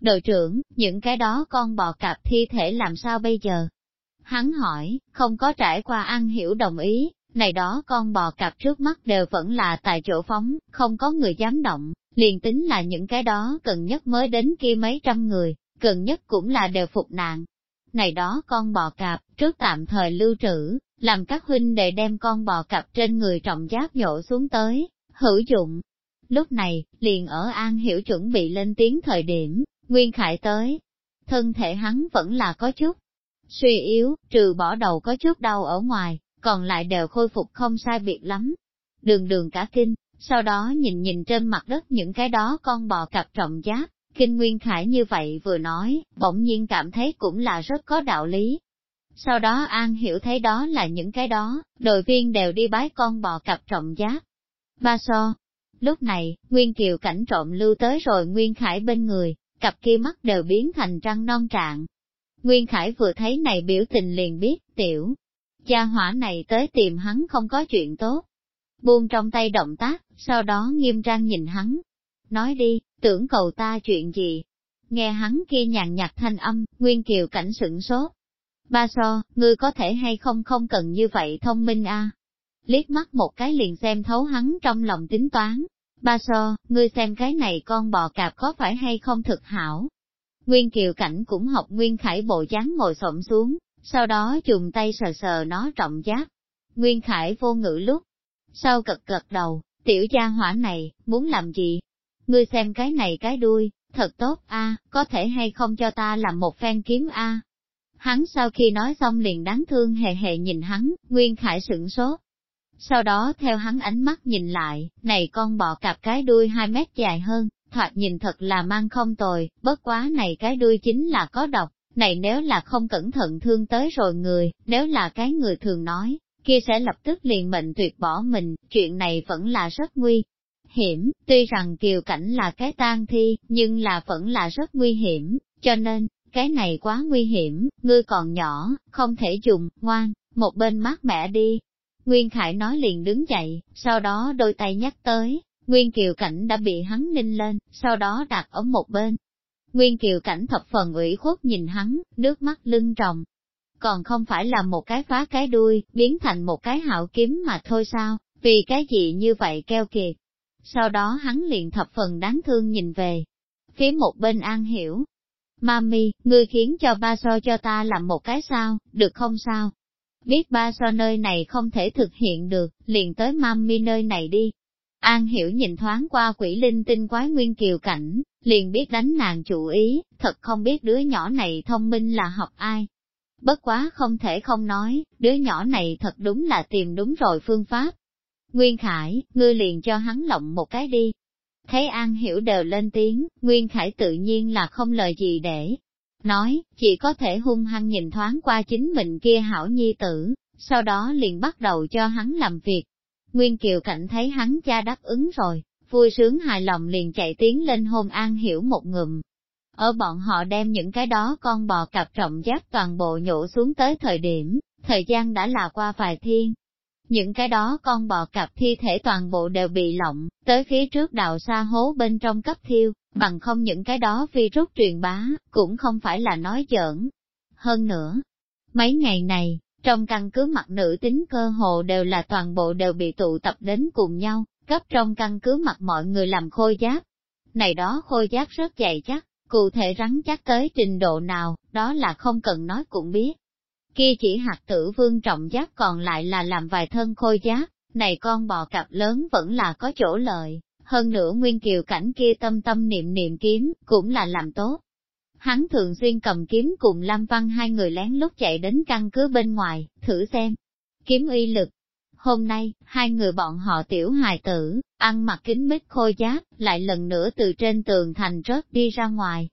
Đội trưởng, những cái đó con bò cạp thi thể làm sao bây giờ? Hắn hỏi, không có trải qua ăn hiểu đồng ý, này đó con bò cạp trước mắt đều vẫn là tại chỗ phóng, không có người dám động, liền tính là những cái đó cần nhất mới đến kia mấy trăm người, cần nhất cũng là đều phục nạn. Này đó con bò cạp, trước tạm thời lưu trữ, làm các huynh đệ đem con bò cạp trên người trọng giáp nhổ xuống tới, hữu dụng. Lúc này, liền ở An Hiểu chuẩn bị lên tiếng thời điểm, Nguyên Khải tới. Thân thể hắn vẫn là có chút suy yếu, trừ bỏ đầu có chút đau ở ngoài, còn lại đều khôi phục không sai biệt lắm. Đường đường cả kinh, sau đó nhìn nhìn trên mặt đất những cái đó con bò cặp trọng giáp, kinh Nguyên Khải như vậy vừa nói, bỗng nhiên cảm thấy cũng là rất có đạo lý. Sau đó An hiểu thấy đó là những cái đó, đội viên đều đi bái con bò cặp trọng giáp. Ba so. Lúc này, Nguyên Kiều cảnh trộm lưu tới rồi Nguyên Khải bên người, cặp kia mắt đều biến thành răng non trạng. Nguyên Khải vừa thấy này biểu tình liền biết, tiểu, gia hỏa này tới tìm hắn không có chuyện tốt. Buông trong tay động tác, sau đó nghiêm trang nhìn hắn. Nói đi, tưởng cầu ta chuyện gì? Nghe hắn kia nhàn nhạt thanh âm, Nguyên Kiều cảnh sửng sốt. Ba so, ngươi có thể hay không không cần như vậy thông minh a Liếc mắt một cái liền xem thấu hắn trong lòng tính toán. Ba so, ngươi xem cái này con bò cạp có phải hay không thực hảo. Nguyên Kiều Cảnh cũng học Nguyên Khải bộ dáng ngồi xổm xuống, sau đó dùng tay sờ sờ nó trọng giáp. Nguyên Khải vô ngữ lúc, sau cật cật đầu, tiểu gia hỏa này, muốn làm gì? Ngươi xem cái này cái đuôi, thật tốt a, có thể hay không cho ta làm một phen kiếm a? Hắn sau khi nói xong liền đáng thương hề hề nhìn hắn, Nguyên Khải sửng sốt. Sau đó theo hắn ánh mắt nhìn lại, này con bọ cạp cái đuôi 2 mét dài hơn, thoạt nhìn thật là mang không tồi, bất quá này cái đuôi chính là có độc, này nếu là không cẩn thận thương tới rồi người, nếu là cái người thường nói, kia sẽ lập tức liền mệnh tuyệt bỏ mình, chuyện này vẫn là rất nguy hiểm, tuy rằng kiều cảnh là cái tang thi, nhưng là vẫn là rất nguy hiểm, cho nên, cái này quá nguy hiểm, ngươi còn nhỏ, không thể dùng, ngoan, một bên mát mẹ đi. Nguyên Khải nói liền đứng dậy, sau đó đôi tay nhắc tới, Nguyên Kiều Cảnh đã bị hắn ninh lên, sau đó đặt ở một bên, Nguyên Kiều Cảnh thập phần ủy khuất nhìn hắn, nước mắt lưng tròng. Còn không phải là một cái phá cái đuôi, biến thành một cái hạo kiếm mà thôi sao, vì cái gì như vậy keo kiệt. Sau đó hắn liền thập phần đáng thương nhìn về. Phía một bên an hiểu. Mami, ngươi khiến cho ba so cho ta làm một cái sao, được không sao? Biết ba so nơi này không thể thực hiện được, liền tới mami nơi này đi. An hiểu nhìn thoáng qua quỷ linh tinh quái nguyên kiều cảnh, liền biết đánh nàng chủ ý, thật không biết đứa nhỏ này thông minh là học ai. Bất quá không thể không nói, đứa nhỏ này thật đúng là tìm đúng rồi phương pháp. Nguyên Khải, ngươi liền cho hắn lộng một cái đi. Thấy An Hiểu đều lên tiếng, Nguyên Khải tự nhiên là không lời gì để nói, chỉ có thể hung hăng nhìn thoáng qua chính mình kia hảo nhi tử, sau đó liền bắt đầu cho hắn làm việc. Nguyên Kiều Cảnh thấy hắn cha đáp ứng rồi, vui sướng hài lòng liền chạy tiến lên hôn an hiểu một ngụm. Ở bọn họ đem những cái đó con bò cặp trọng giáp toàn bộ nhổ xuống tới thời điểm, thời gian đã là qua vài thiên. Những cái đó con bò cặp thi thể toàn bộ đều bị lộng, tới phía trước đào xa hố bên trong cấp thiêu, bằng không những cái đó virus truyền bá, cũng không phải là nói giỡn. Hơn nữa, mấy ngày này, trong căn cứ mặt nữ tính cơ hồ đều là toàn bộ đều bị tụ tập đến cùng nhau, cấp trong căn cứ mặt mọi người làm khôi giáp. Này đó khôi giáp rất dày chắc, cụ thể rắn chắc tới trình độ nào, đó là không cần nói cũng biết. Kia chỉ hạt tử vương trọng giáp còn lại là làm vài thân khôi giáp, này con bò cặp lớn vẫn là có chỗ lợi, hơn nữa nguyên kiều cảnh kia tâm tâm niệm niệm kiếm, cũng là làm tốt. Hắn thường xuyên cầm kiếm cùng Lam Văn hai người lén lút chạy đến căn cứ bên ngoài, thử xem. Kiếm uy lực, Hôm nay, hai người bọn họ tiểu hài tử, ăn mặc kính mít khôi giáp, lại lần nữa từ trên tường thành rớt đi ra ngoài.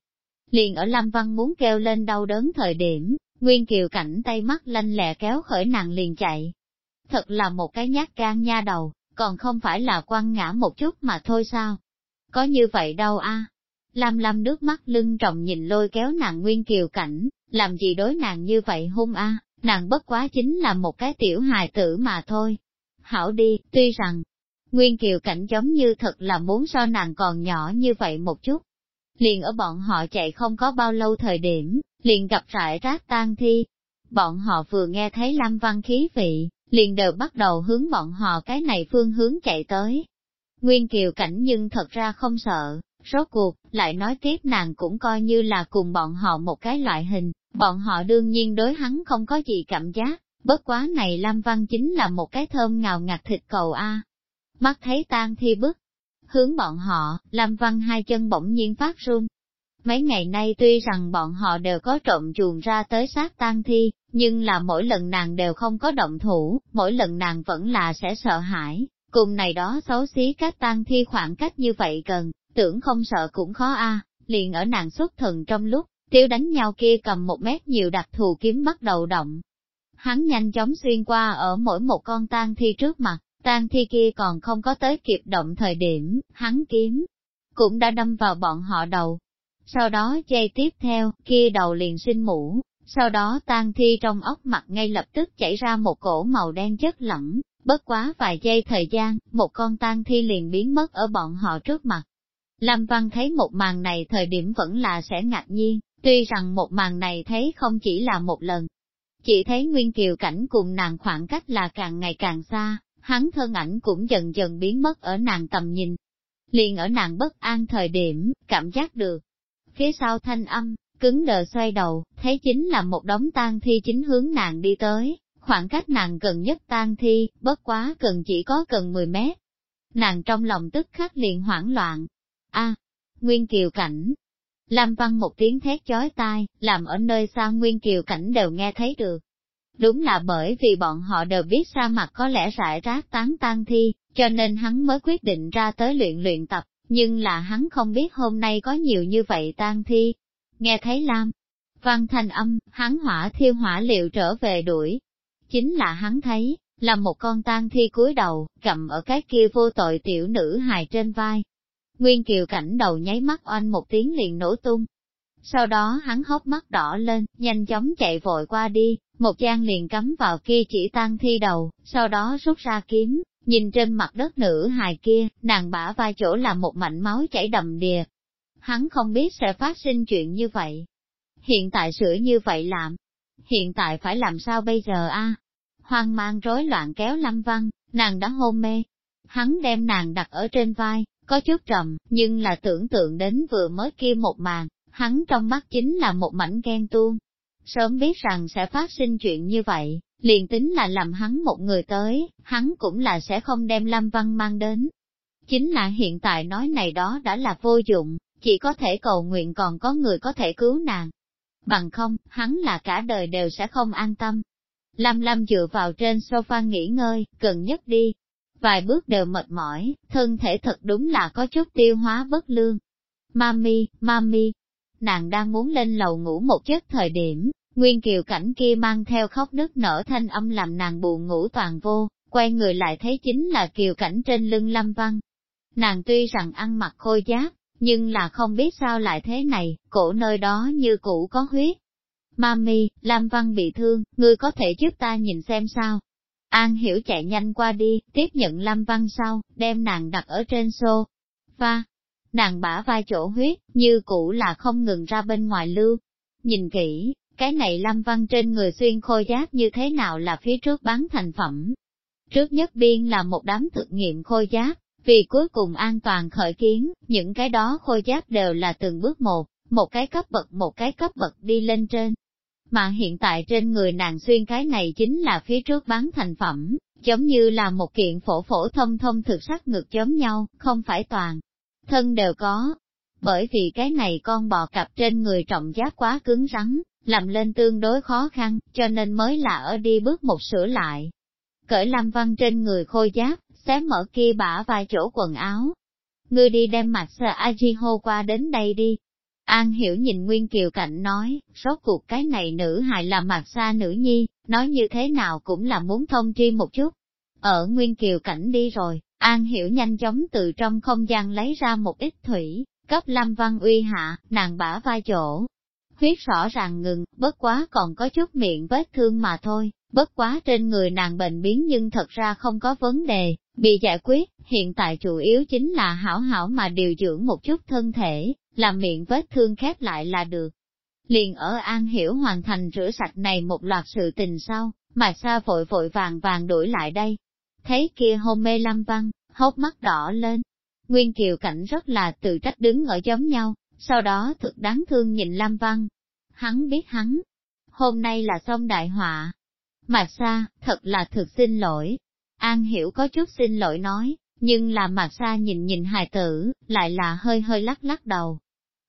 Liền ở Lâm Văn muốn kêu lên đau đớn thời điểm, Nguyên Kiều cảnh tay mắt lanh lẹ kéo khởi nàng liền chạy. Thật là một cái nhát gan nha đầu, còn không phải là quăng ngã một chút mà thôi sao? Có như vậy đâu a? Lam Lam nước mắt lưng trọng nhìn lôi kéo nàng Nguyên Kiều cảnh, làm gì đối nàng như vậy hung a? nàng bất quá chính là một cái tiểu hài tử mà thôi. Hảo đi, tuy rằng, Nguyên Kiều Cảnh giống như thật là muốn so nàng còn nhỏ như vậy một chút. liền ở bọn họ chạy không có bao lâu thời điểm, liền gặp rải rác tang thi. Bọn họ vừa nghe thấy Lam Văn khí vị, liền đều bắt đầu hướng bọn họ cái này phương hướng chạy tới. Nguyên Kiều cảnh nhưng thật ra không sợ, rốt cuộc, lại nói tiếp nàng cũng coi như là cùng bọn họ một cái loại hình, bọn họ đương nhiên đối hắn không có gì cảm giác, bất quá này Lam Văn chính là một cái thơm ngào ngạt thịt cầu A. Mắt thấy tan thi bức, hướng bọn họ, Lam Văn hai chân bỗng nhiên phát run. Mấy ngày nay tuy rằng bọn họ đều có trộm chuồng ra tới sát tang thi, nhưng là mỗi lần nàng đều không có động thủ, mỗi lần nàng vẫn là sẽ sợ hãi, cùng này đó xấu xí các tang thi khoảng cách như vậy cần tưởng không sợ cũng khó a liền ở nàng xuất thần trong lúc, tiêu đánh nhau kia cầm một mét nhiều đặc thù kiếm bắt đầu động. Hắn nhanh chóng xuyên qua ở mỗi một con tang thi trước mặt, tang thi kia còn không có tới kịp động thời điểm, hắn kiếm, cũng đã đâm vào bọn họ đầu. Sau đó dây tiếp theo, kia đầu liền sinh mũ, sau đó tang thi trong ốc mặt ngay lập tức chảy ra một cổ màu đen chất lỏng, bất quá vài giây thời gian, một con tang thi liền biến mất ở bọn họ trước mặt. Lâm Văn thấy một màn này thời điểm vẫn là sẽ ngạc nhiên, tuy rằng một màn này thấy không chỉ là một lần. Chỉ thấy Nguyên Kiều cảnh cùng nàng khoảng cách là càng ngày càng xa, hắn thân ảnh cũng dần dần biến mất ở nàng tầm nhìn. Liền ở nàng bất an thời điểm, cảm giác được. Phía sau thanh âm, cứng đờ xoay đầu, thấy chính là một đống tang thi chính hướng nàng đi tới, khoảng cách nàng gần nhất tang thi, bất quá cần chỉ có gần 10 mét. Nàng trong lòng tức khắc liền hoảng loạn. a Nguyên Kiều Cảnh. Lam Văn một tiếng thét chói tai, làm ở nơi xa Nguyên Kiều Cảnh đều nghe thấy được. Đúng là bởi vì bọn họ đều biết sa mặt có lẽ rải rác tán tang thi, cho nên hắn mới quyết định ra tới luyện luyện tập, nhưng là hắn không biết hôm nay có nhiều như vậy tang thi. Nghe thấy Lam, văn thanh âm, hắn hỏa thiêu hỏa liệu trở về đuổi. Chính là hắn thấy, là một con tang thi cúi đầu, cầm ở cái kia vô tội tiểu nữ hài trên vai. Nguyên Kiều cảnh đầu nháy mắt oanh một tiếng liền nổ tung. Sau đó hắn hốc mắt đỏ lên, nhanh chóng chạy vội qua đi, một giang liền cắm vào kia chỉ tang thi đầu, sau đó rút ra kiếm, nhìn trên mặt đất nữ hài kia, nàng bả vai chỗ là một mảnh máu chảy đầm đìa. Hắn không biết sẽ phát sinh chuyện như vậy. Hiện tại sửa như vậy làm. Hiện tại phải làm sao bây giờ a? Hoang mang rối loạn kéo Lâm Văn, nàng đã hôn mê. Hắn đem nàng đặt ở trên vai, có chút trầm, nhưng là tưởng tượng đến vừa mới kia một màn, hắn trong mắt chính là một mảnh ghen tuông. Sớm biết rằng sẽ phát sinh chuyện như vậy, liền tính là làm hắn một người tới, hắn cũng là sẽ không đem Lâm Văn mang đến. Chính là hiện tại nói này đó đã là vô dụng, chỉ có thể cầu nguyện còn có người có thể cứu nàng. Bằng không, hắn là cả đời đều sẽ không an tâm. Lâm Lâm dựa vào trên sofa nghỉ ngơi, cần nhất đi. Vài bước đều mệt mỏi, thân thể thật đúng là có chút tiêu hóa bất lương. Mami, mami, nàng đang muốn lên lầu ngủ một giấc thời điểm, Nguyên Kiều cảnh kia mang theo khóc nức nở thanh âm làm nàng buồn ngủ toàn vô, quay người lại thấy chính là Kiều cảnh trên lưng Lâm Văn. Nàng tuy rằng ăn mặc khôi giáp, nhưng là không biết sao lại thế này, cổ nơi đó như cũ có huyết. Mami, Lâm Văn bị thương, ngươi có thể giúp ta nhìn xem sao? An Hiểu chạy nhanh qua đi, tiếp nhận Lâm Văn sau, đem nàng đặt ở trên xô. Và, nàng bả vai chỗ huyết, như cũ là không ngừng ra bên ngoài lưu. Nhìn kỹ, cái này Lâm Văn trên người xuyên khôi giáp như thế nào là phía trước bán thành phẩm. Trước nhất biên là một đám thực nghiệm khôi giáp, vì cuối cùng an toàn khởi kiến, những cái đó khôi giáp đều là từng bước một, một cái cấp bậc một cái cấp bậc đi lên trên. Mà hiện tại trên người nàng xuyên cái này chính là phía trước bán thành phẩm, giống như là một kiện phổ phổ thông thông thực sắc ngực giống nhau, không phải toàn. Thân đều có. Bởi vì cái này con bò cặp trên người trọng giáp quá cứng rắn, làm lên tương đối khó khăn, cho nên mới là ở đi bước một sửa lại. Cởi Lam Văn trên người khôi giáp, xé mở kia bả vài chỗ quần áo. Ngươi đi đem mặt sờ Ajiho qua đến đây đi. An hiểu nhìn Nguyên Kiều Cạnh nói, rốt cuộc cái này nữ hài là mặt xa nữ nhi, nói như thế nào cũng là muốn thông tri một chút. Ở Nguyên Kiều Cảnh đi rồi, An hiểu nhanh chóng từ trong không gian lấy ra một ít thủy, cấp Lâm Văn Uy hạ, nàng bả vai chỗ, huyết rõ ràng ngừng, bất quá còn có chút miệng vết thương mà thôi, bất quá trên người nàng bệnh biến nhưng thật ra không có vấn đề, bị giải quyết, hiện tại chủ yếu chính là hảo hảo mà điều dưỡng một chút thân thể, làm miệng vết thương khép lại là được. Liền ở An Hiểu hoàn thành rửa sạch này một loạt sự tình sau, mà xa vội vội vàng vàng đuổi lại đây. Thấy kia hôn mê lâm văn, hốc mắt đỏ lên. Nguyên Kiều Cảnh rất là tự trách đứng ở giống nhau, sau đó thực đáng thương nhìn Lâm Văn. Hắn biết hắn, hôm nay là xong đại họa. Mạc Sa, thật là thực xin lỗi. An Hiểu có chút xin lỗi nói, nhưng là Mạc Sa nhìn nhìn hài tử, lại là hơi hơi lắc lắc đầu.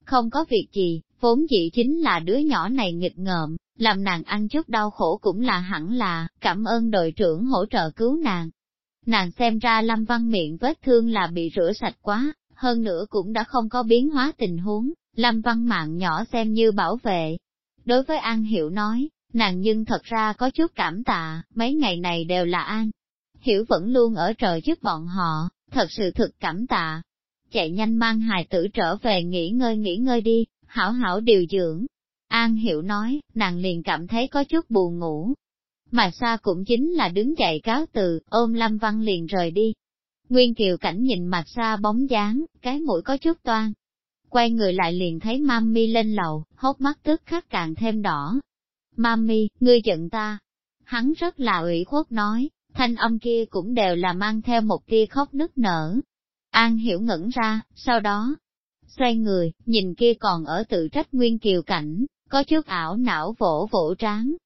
Không có việc gì, vốn dĩ chính là đứa nhỏ này nghịch ngợm, làm nàng ăn chút đau khổ cũng là hẳn là, cảm ơn đội trưởng hỗ trợ cứu nàng. Nàng xem ra Lâm Văn miệng vết thương là bị rửa sạch quá, hơn nữa cũng đã không có biến hóa tình huống, Lâm Văn mạng nhỏ xem như bảo vệ. Đối với An Hiểu nói, nàng nhưng thật ra có chút cảm tạ, mấy ngày này đều là An. Hiểu vẫn luôn ở trời giúp bọn họ, thật sự thực cảm tạ. Chạy nhanh mang hài tử trở về nghỉ ngơi nghỉ ngơi đi, hảo hảo điều dưỡng. An Hiểu nói, nàng liền cảm thấy có chút buồn ngủ. Mà xa cũng chính là đứng dậy cáo từ, ôm Lâm Văn liền rời đi. Nguyên Kiều Cảnh nhìn mặt xa bóng dáng, cái mũi có chút toan. Quay người lại liền thấy Mami lên lầu, hốc mắt tức khắc càng thêm đỏ. Mami, ngươi giận ta. Hắn rất là ủy khuất nói, thanh âm kia cũng đều là mang theo một tia khóc nức nở. An hiểu ngẩn ra, sau đó, xoay người, nhìn kia còn ở tự trách nguyên kiều cảnh, có chút ảo não vỗ vỗ tráng.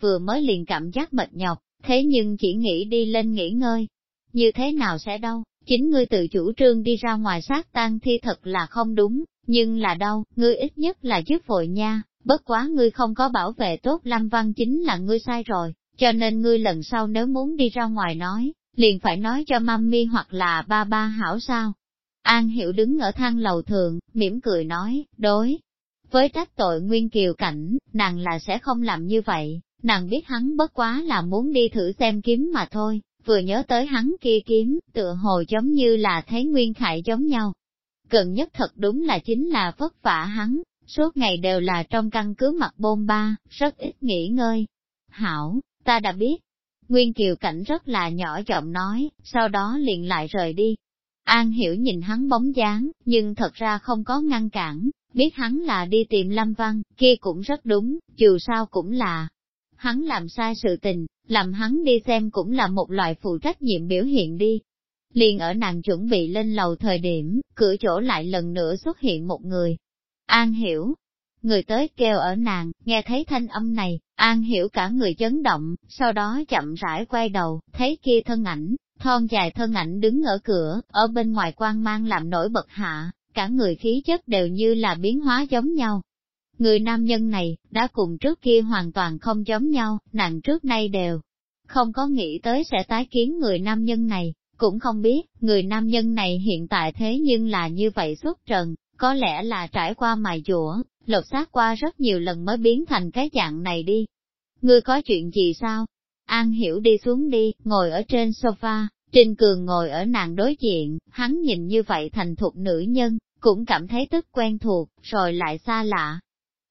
Vừa mới liền cảm giác mệt nhọc, thế nhưng chỉ nghĩ đi lên nghỉ ngơi. Như thế nào sẽ đâu, chính ngươi tự chủ trương đi ra ngoài sát tan thi thật là không đúng, nhưng là đâu, ngươi ít nhất là giúp vội nha, bất quá ngươi không có bảo vệ tốt Lâm Văn chính là ngươi sai rồi, cho nên ngươi lần sau nếu muốn đi ra ngoài nói, liền phải nói cho mami hoặc là ba ba hảo sao. An Hiểu đứng ở thang lầu thượng, mỉm cười nói, đối. Với trách tội Nguyên Kiều Cảnh, nàng là sẽ không làm như vậy, nàng biết hắn bất quá là muốn đi thử xem kiếm mà thôi, vừa nhớ tới hắn kia kiếm, tựa hồ giống như là thấy Nguyên Khải giống nhau. Gần nhất thật đúng là chính là vất vả hắn, suốt ngày đều là trong căn cứ mặt bôn ba, rất ít nghỉ ngơi. Hảo, ta đã biết. Nguyên Kiều Cảnh rất là nhỏ giọng nói, sau đó liền lại rời đi. An hiểu nhìn hắn bóng dáng, nhưng thật ra không có ngăn cản, biết hắn là đi tìm Lâm Văn, kia cũng rất đúng, dù sao cũng là. Hắn làm sai sự tình, làm hắn đi xem cũng là một loại phụ trách nhiệm biểu hiện đi. Liền ở nàng chuẩn bị lên lầu thời điểm, cửa chỗ lại lần nữa xuất hiện một người. An hiểu, người tới kêu ở nàng, nghe thấy thanh âm này, An hiểu cả người chấn động, sau đó chậm rãi quay đầu, thấy kia thân ảnh, thon dài thân ảnh đứng ở cửa, ở bên ngoài quan mang làm nổi bật hạ, cả người khí chất đều như là biến hóa giống nhau. Người nam nhân này, đã cùng trước kia hoàn toàn không giống nhau, nàng trước nay đều không có nghĩ tới sẽ tái kiến người nam nhân này, cũng không biết, người nam nhân này hiện tại thế nhưng là như vậy xuất trần, có lẽ là trải qua mài dũa, lột xác qua rất nhiều lần mới biến thành cái dạng này đi. Ngươi có chuyện gì sao? An hiểu đi xuống đi, ngồi ở trên sofa, Trình Cường ngồi ở nàng đối diện, hắn nhìn như vậy thành thục nữ nhân, cũng cảm thấy tức quen thuộc, rồi lại xa lạ.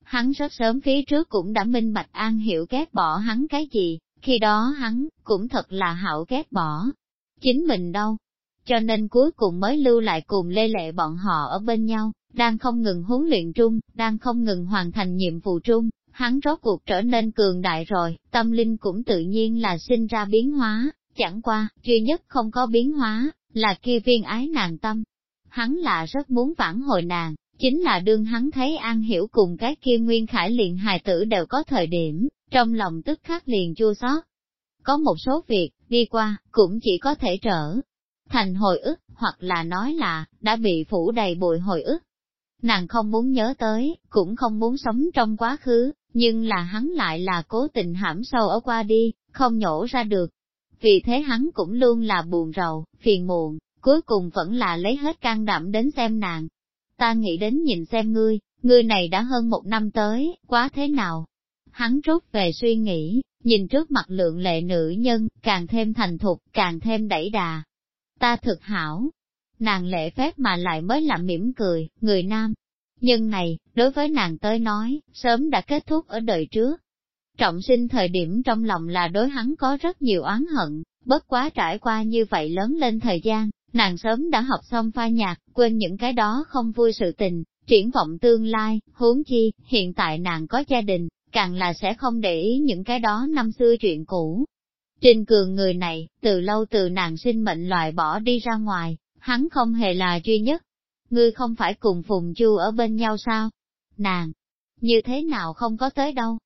Hắn rất sớm phía trước cũng đã minh bạch An hiểu ghét bỏ hắn cái gì, khi đó hắn, cũng thật là hảo ghét bỏ. Chính mình đâu, cho nên cuối cùng mới lưu lại cùng lê lệ bọn họ ở bên nhau, đang không ngừng huấn luyện trung, đang không ngừng hoàn thành nhiệm vụ trung, hắn rốt cuộc trở nên cường đại rồi, tâm linh cũng tự nhiên là sinh ra biến hóa, chẳng qua, duy nhất không có biến hóa, là kia viên ái nàng tâm. Hắn là rất muốn vãn hồi nàng, chính là đương hắn thấy An Hiểu cùng cái kia nguyên khải liền hài tử đều có thời điểm, trong lòng tức khắc liền chua xót. Có một số việc, đi qua, cũng chỉ có thể trở thành hồi ức, hoặc là nói là, đã bị phủ đầy bụi hồi ức. Nàng không muốn nhớ tới, cũng không muốn sống trong quá khứ, nhưng là hắn lại là cố tình hãm sâu ở qua đi, không nhổ ra được. Vì thế hắn cũng luôn là buồn rầu, phiền muộn, cuối cùng vẫn là lấy hết can đảm đến xem nàng. Ta nghĩ đến nhìn xem ngươi, ngươi này đã hơn một năm tới, quá thế nào? Hắn rút về suy nghĩ, nhìn trước mặt lượng lệ nữ nhân, càng thêm thành thục, càng thêm đẩy đà, ta thực hảo. Nàng lễ phép mà lại mới làm mỉm cười, người nam. Nhưng này, đối với nàng tới nói, sớm đã kết thúc ở đời trước. Trọng sinh thời điểm trong lòng là đối hắn có rất nhiều oán hận, bất quá trải qua như vậy lớn lên thời gian, nàng sớm đã học xong pha nhạc, quên những cái đó không vui sự tình, triển vọng tương lai, huống chi, hiện tại nàng có gia đình, càng là sẽ không để ý những cái đó năm xưa chuyện cũ. Trình cường người này, từ lâu từ nàng sinh mệnh loại bỏ đi ra ngoài, hắn không hề là duy nhất. Ngươi không phải cùng Phùng Chu ở bên nhau sao? Nàng, như thế nào không có tới đâu?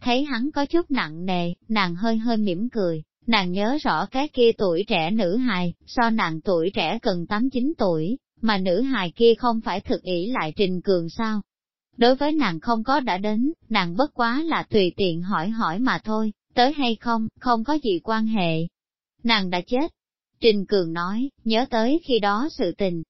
Thấy hắn có chút nặng nề, nàng hơi hơi mỉm cười, nàng nhớ rõ cái kia tuổi trẻ nữ hài, so nàng tuổi trẻ cần 8-9 tuổi, mà nữ hài kia không phải thực ý lại trình cường sao? Đối với nàng không có đã đến, nàng bất quá là tùy tiện hỏi hỏi mà thôi, tới hay không, không có gì quan hệ. Nàng đã chết. Trình Cường nói, nhớ tới khi đó sự tình.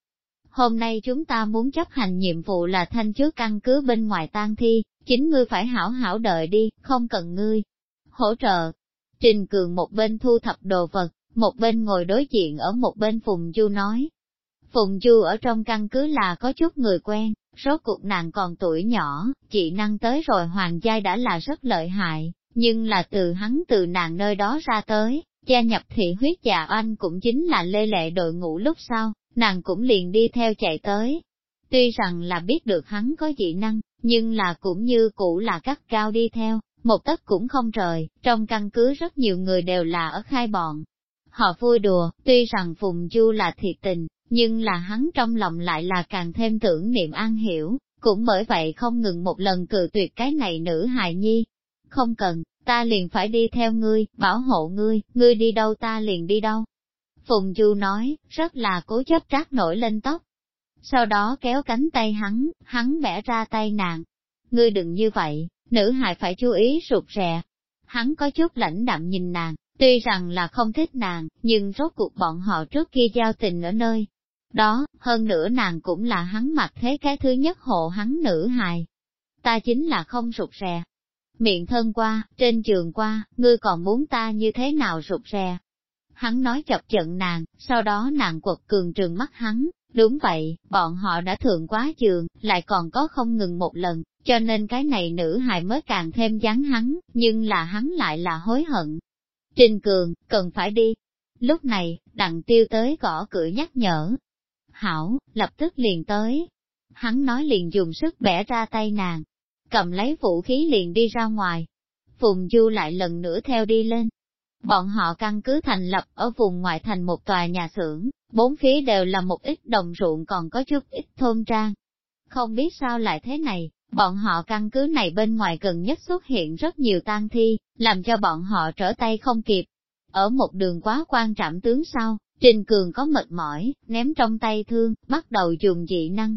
Hôm nay chúng ta muốn chấp hành nhiệm vụ là thanh trước căn cứ bên ngoài tang thi, chính ngươi phải hảo hảo đợi đi, không cần ngươi. Hỗ trợ. Trình Cường một bên thu thập đồ vật, một bên ngồi đối diện ở một bên Phùng Du nói, Phùng Du ở trong căn cứ là có chút người quen, rốt cuộc nàng còn tuổi nhỏ, chị năng tới rồi hoàng giai đã là rất lợi hại, nhưng là từ hắn từ nàng nơi đó ra tới, gia nhập thị huyết già anh cũng chính là lê lệ đội ngũ lúc sau, nàng cũng liền đi theo chạy tới. Tuy rằng là biết được hắn có dị năng, nhưng là cũng như cũ là cắt cao đi theo, một tấc cũng không rời, trong căn cứ rất nhiều người đều là ở khai bọn. Họ vui đùa, tuy rằng Phùng Du là thiệt tình, nhưng là hắn trong lòng lại là càng thêm tưởng niệm an hiểu, cũng bởi vậy không ngừng một lần cự tuyệt cái này nữ hài nhi. Không cần, ta liền phải đi theo ngươi, bảo hộ ngươi, ngươi đi đâu ta liền đi đâu. Phùng Du nói, rất là cố chấp trát nổi lên tóc. Sau đó kéo cánh tay hắn, hắn bẻ ra tay nàng. Ngươi đừng như vậy, nữ hài phải chú ý rụt rè. Hắn có chút lãnh đạm nhìn nàng, tuy rằng là không thích nàng, nhưng rốt cuộc bọn họ trước kia giao tình ở nơi đó, hơn nữa nàng cũng là hắn mặc thế cái thứ nhất hộ hắn nữ hài. Ta chính là không rụt rè. Miệng thân qua, trên trường qua, ngươi còn muốn ta như thế nào rụt rè. Hắn nói chọc giận nàng, sau đó nàng quật cường trường mắt hắn, đúng vậy, bọn họ đã thượng quá trường, lại còn có không ngừng một lần, cho nên cái này nữ hài mới càng thêm dán hắn, nhưng là hắn lại là hối hận. Trình cường, cần phải đi. Lúc này, đặng tiêu tới gõ cửa nhắc nhở, hảo, lập tức liền tới. Hắn nói liền dùng sức bẻ ra tay nàng, cầm lấy vũ khí liền đi ra ngoài. Phùng Du lại lần nữa theo đi lên. Bọn họ căn cứ thành lập ở vùng ngoại thành một tòa nhà xưởng, bốn phía đều là một ít đồng ruộng còn có chút ít thôn trang. Không biết sao lại thế này, bọn họ căn cứ này bên ngoài gần nhất xuất hiện rất nhiều tang thi, làm cho bọn họ trở tay không kịp. Ở một đường quá quan trạm tướng sau, Trình Cường có mệt mỏi, ném trong tay thương, bắt đầu dùng dị năng.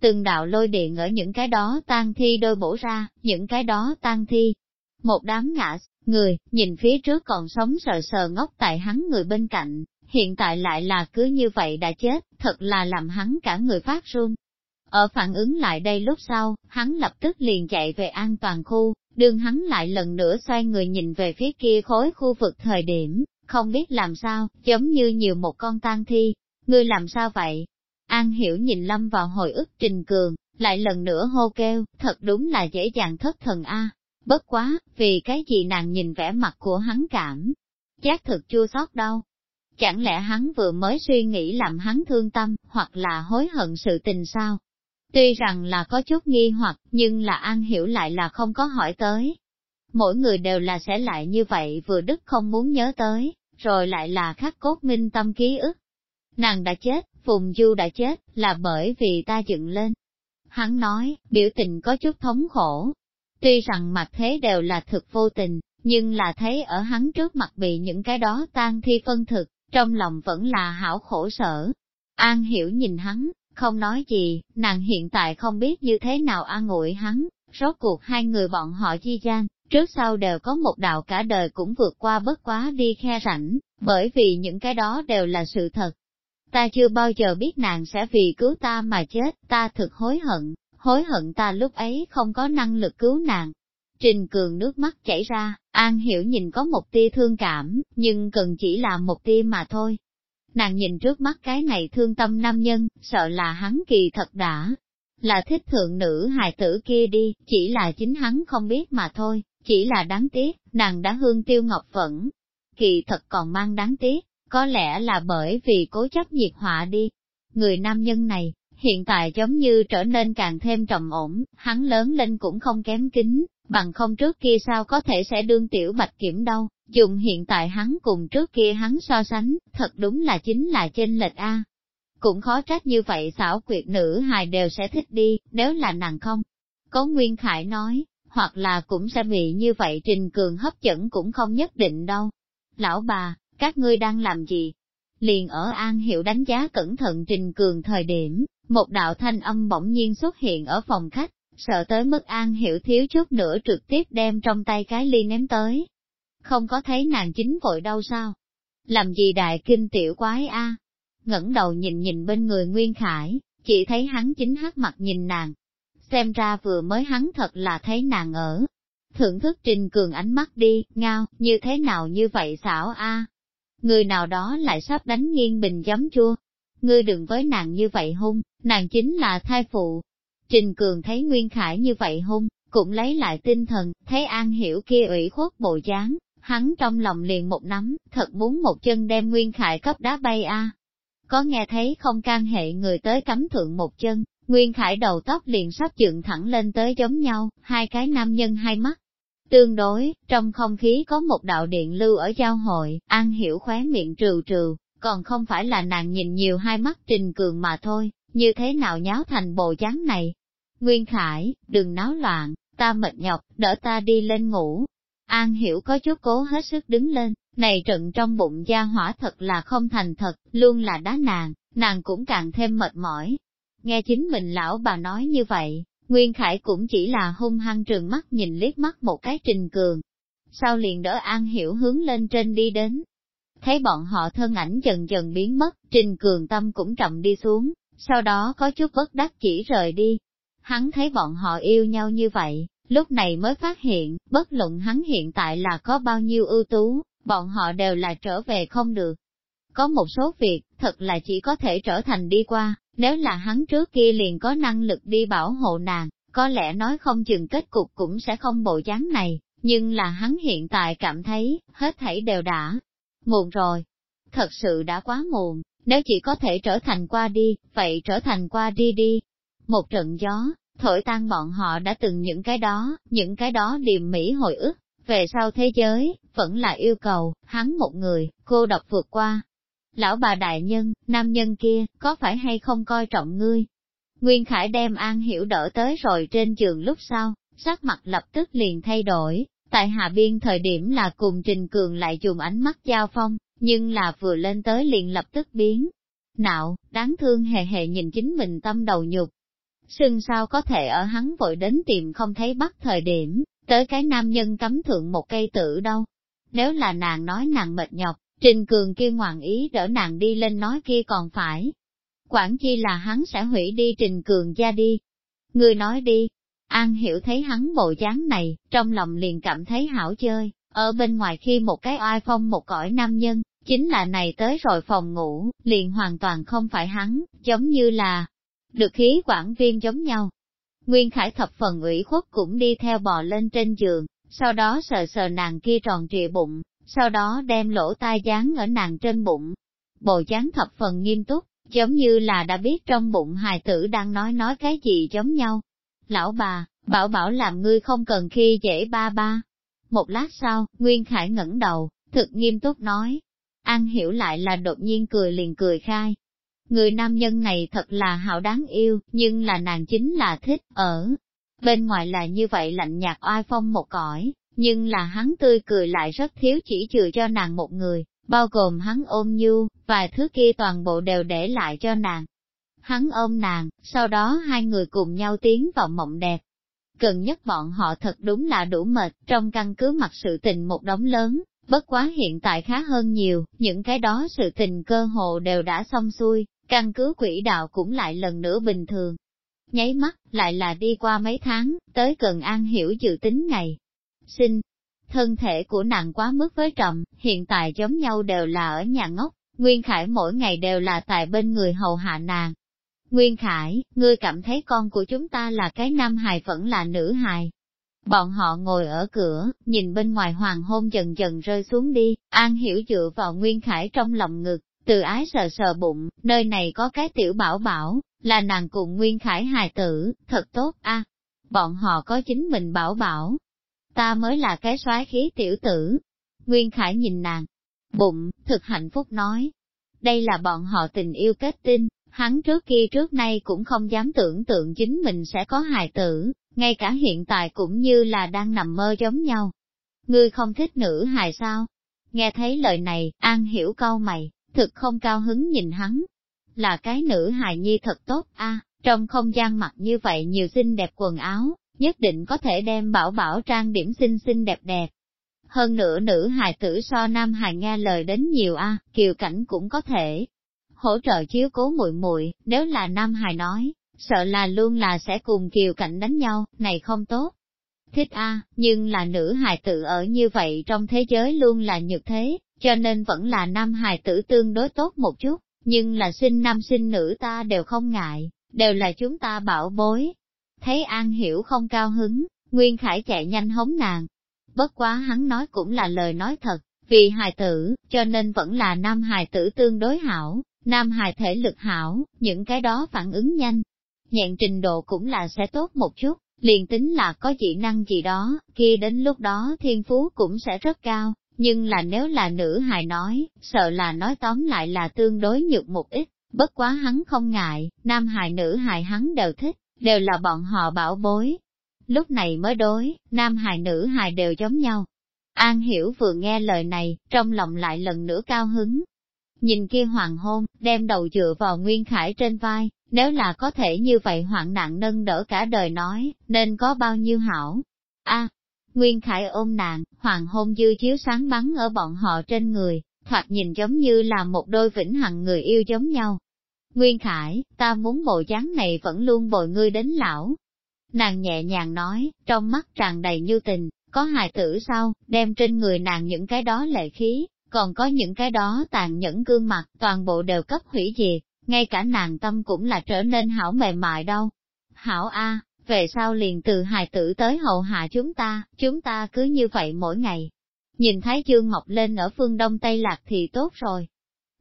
Từng đạo lôi điện ở những cái đó tan thi đôi bổ ra, những cái đó tan thi. Một đám ngã, người, nhìn phía trước còn sống sờ sờ ngốc tại hắn người bên cạnh, hiện tại lại là cứ như vậy đã chết, thật là làm hắn cả người phát run. Ở phản ứng lại đây lúc sau, hắn lập tức liền chạy về an toàn khu, đường hắn lại lần nữa xoay người nhìn về phía kia khối khu vực thời điểm, không biết làm sao, giống như nhiều một con tang thi. Ngươi làm sao vậy? An hiểu nhìn lâm vào hồi ức trình cường, lại lần nữa hô kêu, thật đúng là dễ dàng thất thần a. Bất quá, vì cái gì nàng nhìn vẻ mặt của hắn cảm, giác thực chua xót đâu. Chẳng lẽ hắn vừa mới suy nghĩ làm hắn thương tâm, hoặc là hối hận sự tình sao? Tuy rằng là có chút nghi hoặc, nhưng là An hiểu lại là không có hỏi tới. Mỗi người đều là sẽ lại như vậy vừa đức không muốn nhớ tới rồi lại là khắc cốt minh tâm ký ức. Nàng đã chết, Phùng Du đã chết, là bởi vì ta dựng lên. Hắn nói, biểu tình có chút thống khổ. Tuy rằng mặt thế đều là thực vô tình, nhưng là thấy ở hắn trước mặt bị những cái đó tan thi phân thực, trong lòng vẫn là hảo khổ sở. An hiểu nhìn hắn, không nói gì, nàng hiện tại không biết như thế nào an ủi hắn, rốt cuộc hai người bọn họ chi gian, trước sau đều có một đạo cả đời cũng vượt qua bất quá đi khe rảnh, bởi vì những cái đó đều là sự thật. Ta chưa bao giờ biết nàng sẽ vì cứu ta mà chết, ta thực hối hận, hối hận ta lúc ấy không có năng lực cứu nàng. Trình cường nước mắt chảy ra, An Hiểu nhìn có một tia thương cảm, nhưng cần chỉ là một tia mà thôi. Nàng nhìn trước mắt cái này thương tâm nam nhân, sợ là hắn kỳ thật đã, là thích thượng nữ hài tử kia đi, chỉ là chính hắn không biết mà thôi. Chỉ là đáng tiếc, nàng đã hương tiêu ngọc vẫn. Kỳ thật còn mang đáng tiếc, có lẽ là bởi vì cố chấp nhiệt họa đi. Người nam nhân này, hiện tại giống như trở nên càng thêm trầm ổn, hắn lớn lên cũng không kém kính, bằng không trước kia sao có thể sẽ đương tiểu bạch kiểm đâu, dùng hiện tại hắn cùng trước kia hắn so sánh, thật đúng là chính là chênh lệch A. Cũng khó trách như vậy xảo quyệt nữ hài đều sẽ thích đi, nếu là nàng không. Có Nguyên Khải nói, hoặc là cũng sẽ bị như vậy Trình Cường hấp dẫn cũng không nhất định đâu. Lão bà, các ngươi đang làm gì? Liền ở An Hiệu đánh giá cẩn thận Trình Cường thời điểm, một đạo thanh âm bỗng nhiên xuất hiện ở phòng khách, sợ tới mức An Hiểu thiếu chút nữa trực tiếp đem trong tay cái ly ném tới. Không có thấy nàng chính vội đâu sao? Làm gì đại kinh tiểu quái a? ngẩng đầu nhìn nhìn bên người Nguyên Khải, chỉ thấy hắn chính hát mặt nhìn nàng. Xem ra vừa mới hắn thật là thấy nàng ở. Thưởng thức trình cường ánh mắt đi, ngao, như thế nào như vậy xảo a? Người nào đó lại sắp đánh nghiêng bình giấm chua. Ngươi đừng với nàng như vậy hung, nàng chính là thai phụ. Trình cường thấy Nguyên Khải như vậy hung, cũng lấy lại tinh thần, thấy An Hiểu kia ủy khuất bộ dáng, hắn trong lòng liền một nắm, thật muốn một chân đem Nguyên Khải cấp đá bay a có nghe thấy không can hệ người tới cắm thượng một chân, Nguyên Khải đầu tóc liền sắp dựng thẳng lên tới giống nhau, hai cái nam nhân hai mắt. Tương đối, trong không khí có một đạo điện lưu ở giao hội, An Hiểu khóe miệng trừ trừ, còn không phải là nàng nhìn nhiều hai mắt trình cường mà thôi, như thế nào nháo thành bộ dáng này. Nguyên Khải, đừng náo loạn, ta mệt nhọc, đỡ ta đi lên ngủ. An Hiểu có chút cố hết sức đứng lên, này trận trong bụng gia hỏa thật là không thành thật, luôn là đá nàng, nàng cũng càng thêm mệt mỏi. Nghe chính mình lão bà nói như vậy, Nguyên Khải cũng chỉ là hung hăng trường mắt nhìn liếc mắt một cái trình cường. Sau liền đỡ An Hiểu hướng lên trên đi đến. Thấy bọn họ thân ảnh dần dần biến mất, trình cường tâm cũng chậm đi xuống, sau đó có chút bất đắc chỉ rời đi. Hắn thấy bọn họ yêu nhau như vậy, lúc này mới phát hiện, bất luận hắn hiện tại là có bao nhiêu ưu tú, bọn họ đều là trở về không được. Có một số việc, thật là chỉ có thể trở thành đi qua, nếu là hắn trước kia liền có năng lực đi bảo hộ nàng, có lẽ nói không chừng kết cục cũng sẽ không bộ dáng này, nhưng là hắn hiện tại cảm thấy, hết thảy đều đã muộn rồi. Thật sự đã quá muộn, nếu chỉ có thể trở thành qua đi, vậy trở thành qua đi đi. Một trận gió, thổi tan bọn họ đã từng những cái đó, những cái đó điềm mỹ hồi ức, về sau thế giới, vẫn là yêu cầu, hắn một người, cô độc vượt qua. Lão bà đại nhân, nam nhân kia, có phải hay không coi trọng ngươi? Nguyên Khải đem An Hiểu đỡ tới rồi trên giường lúc sau, sắc mặt lập tức liền thay đổi, tại hà biên thời điểm là cùng Trình Cường lại dùng ánh mắt giao phong, nhưng là vừa lên tới liền lập tức biến. Nạo, đáng thương hề hề nhìn chính mình tâm đầu nhục. Sưng sao có thể ở hắn vội đến tìm không thấy bắt thời điểm, tới cái nam nhân cắm thượng một cây tử đâu. Nếu là nàng nói nàng mệt nhọc, Trình Cường kia ngoạn ý đỡ nàng đi lên nói kia còn phải. Quản chi là hắn sẽ hủy đi Trình Cường ra đi. Người nói đi. An hiểu thấy hắn bộ dáng này, trong lòng liền cảm thấy hảo chơi, ở bên ngoài khi một cái oai phong một cõi nam nhân, chính là này tới rồi phòng ngủ, liền hoàn toàn không phải hắn, giống như là được khí quản viên giống nhau. Nguyên Khải thập phần ủy khuất cũng đi theo bò lên trên giường, sau đó sờ sờ nàng kia tròn trịa bụng, sau đó đem lỗ tai dán ở nàng trên bụng. Bộ dáng thập phần nghiêm túc, giống như là đã biết trong bụng hài tử đang nói nói cái gì giống nhau. Lão bà, bảo bảo làm ngươi không cần khi dễ ba ba. Một lát sau, Nguyên Khải ngẩng đầu, thực nghiêm túc nói. An hiểu lại là đột nhiên cười liền cười khai, Người nam nhân này thật là hảo đáng yêu, nhưng là nàng chính là thích, ở. Bên ngoài là như vậy lạnh nhạt oai phong một cõi, nhưng là hắn tươi cười lại rất thiếu chỉ trừ cho nàng một người, bao gồm hắn ôm nhu, vài thứ kia toàn bộ đều để lại cho nàng. Hắn ôm nàng, sau đó hai người cùng nhau tiến vào mộng đẹp. Gần nhất bọn họ thật đúng là đủ mệt, trong căn cứ mặt sự tình một đống lớn, bất quá hiện tại khá hơn nhiều, những cái đó sự tình cơ hồ đều đã xong xuôi, Căn cứ quỹ đạo cũng lại lần nữa bình thường. Nháy mắt, lại là đi qua mấy tháng, tới cần An Hiểu dự tính ngày. Sinh, thân thể của nàng quá mức với trầm, hiện tại giống nhau đều là ở nhà ngốc, Nguyên Khải mỗi ngày đều là tại bên người hầu hạ nàng. Nguyên Khải, ngươi cảm thấy con của chúng ta là cái nam hài vẫn là nữ hài. Bọn họ ngồi ở cửa, nhìn bên ngoài hoàng hôn dần dần rơi xuống đi, An Hiểu dựa vào Nguyên Khải trong lòng ngực, từ ái sờ sờ bụng, nơi này có cái tiểu bảo bảo, là nàng cùng Nguyên Khải hài tử, thật tốt a. Bọn họ có chính mình bảo bảo. Ta mới là cái soái khí tiểu tử. Nguyên Khải nhìn nàng, bụng, thực hạnh phúc nói. Đây là bọn họ tình yêu kết tinh, hắn trước kia trước nay cũng không dám tưởng tượng chính mình sẽ có hài tử, ngay cả hiện tại cũng như là đang nằm mơ giống nhau. Ngươi không thích nữ hài sao? Nghe thấy lời này, An hiểu câu mày, thực không cao hứng nhìn hắn. Là cái nữ hài nhi thật tốt a, trong không gian mặc như vậy nhiều xinh đẹp quần áo, nhất định có thể đem bảo bảo trang điểm xinh xinh đẹp đẹp. Hơn nữa nữ hài tử so nam hài nghe lời đến nhiều a, kiều cảnh cũng có thể hỗ trợ chiếu cố muội muội, nếu là nam hài nói, sợ là luôn là sẽ cùng kiều cảnh đánh nhau, này không tốt. Thích a, nhưng là nữ hài tử ở như vậy trong thế giới luôn là nhược thế, cho nên vẫn là nam hài tử tương đối tốt một chút, nhưng là sinh nam sinh nữ ta đều không ngại, đều là chúng ta bảo bối. Thấy An Hiểu không cao hứng, Nguyên Khải chạy nhanh hống nàng. Bất quá hắn nói cũng là lời nói thật, vì hài tử, cho nên vẫn là nam hài tử tương đối hảo, nam hài thể lực hảo, những cái đó phản ứng nhanh. Nhẹn trình độ cũng là sẽ tốt một chút, liền tính là có dị năng gì đó, kia đến lúc đó thiên phú cũng sẽ rất cao, nhưng là nếu là nữ hài nói, sợ là nói tóm lại là tương đối nhược một ít, bất quá hắn không ngại, nam hài nữ hài hắn đều thích, đều là bọn họ bảo bối. Lúc này mới đối, nam hài nữ hài đều giống nhau. An hiểu vừa nghe lời này, trong lòng lại lần nữa cao hứng. Nhìn kia hoàng hôn, đem đầu dựa vào Nguyên Khải trên vai, nếu là có thể như vậy hoạn nạn nâng đỡ cả đời nói, nên có bao nhiêu hảo. a Nguyên Khải ôm nàng, hoàng hôn dư chiếu sáng bắn ở bọn họ trên người, thoạt nhìn giống như là một đôi vĩnh hằng người yêu giống nhau. Nguyên Khải, ta muốn bộ dáng này vẫn luôn bồi ngươi đến lão. Nàng nhẹ nhàng nói, trong mắt tràn đầy như tình, có hài tử sao, đem trên người nàng những cái đó lệ khí, còn có những cái đó tàn nhẫn gương mặt, toàn bộ đều cấp hủy diệt, ngay cả nàng tâm cũng là trở nên hảo mềm mại đâu. Hảo A, về sau liền từ hài tử tới hậu hạ chúng ta, chúng ta cứ như vậy mỗi ngày. Nhìn thấy dương ngọc lên ở phương đông Tây Lạc thì tốt rồi.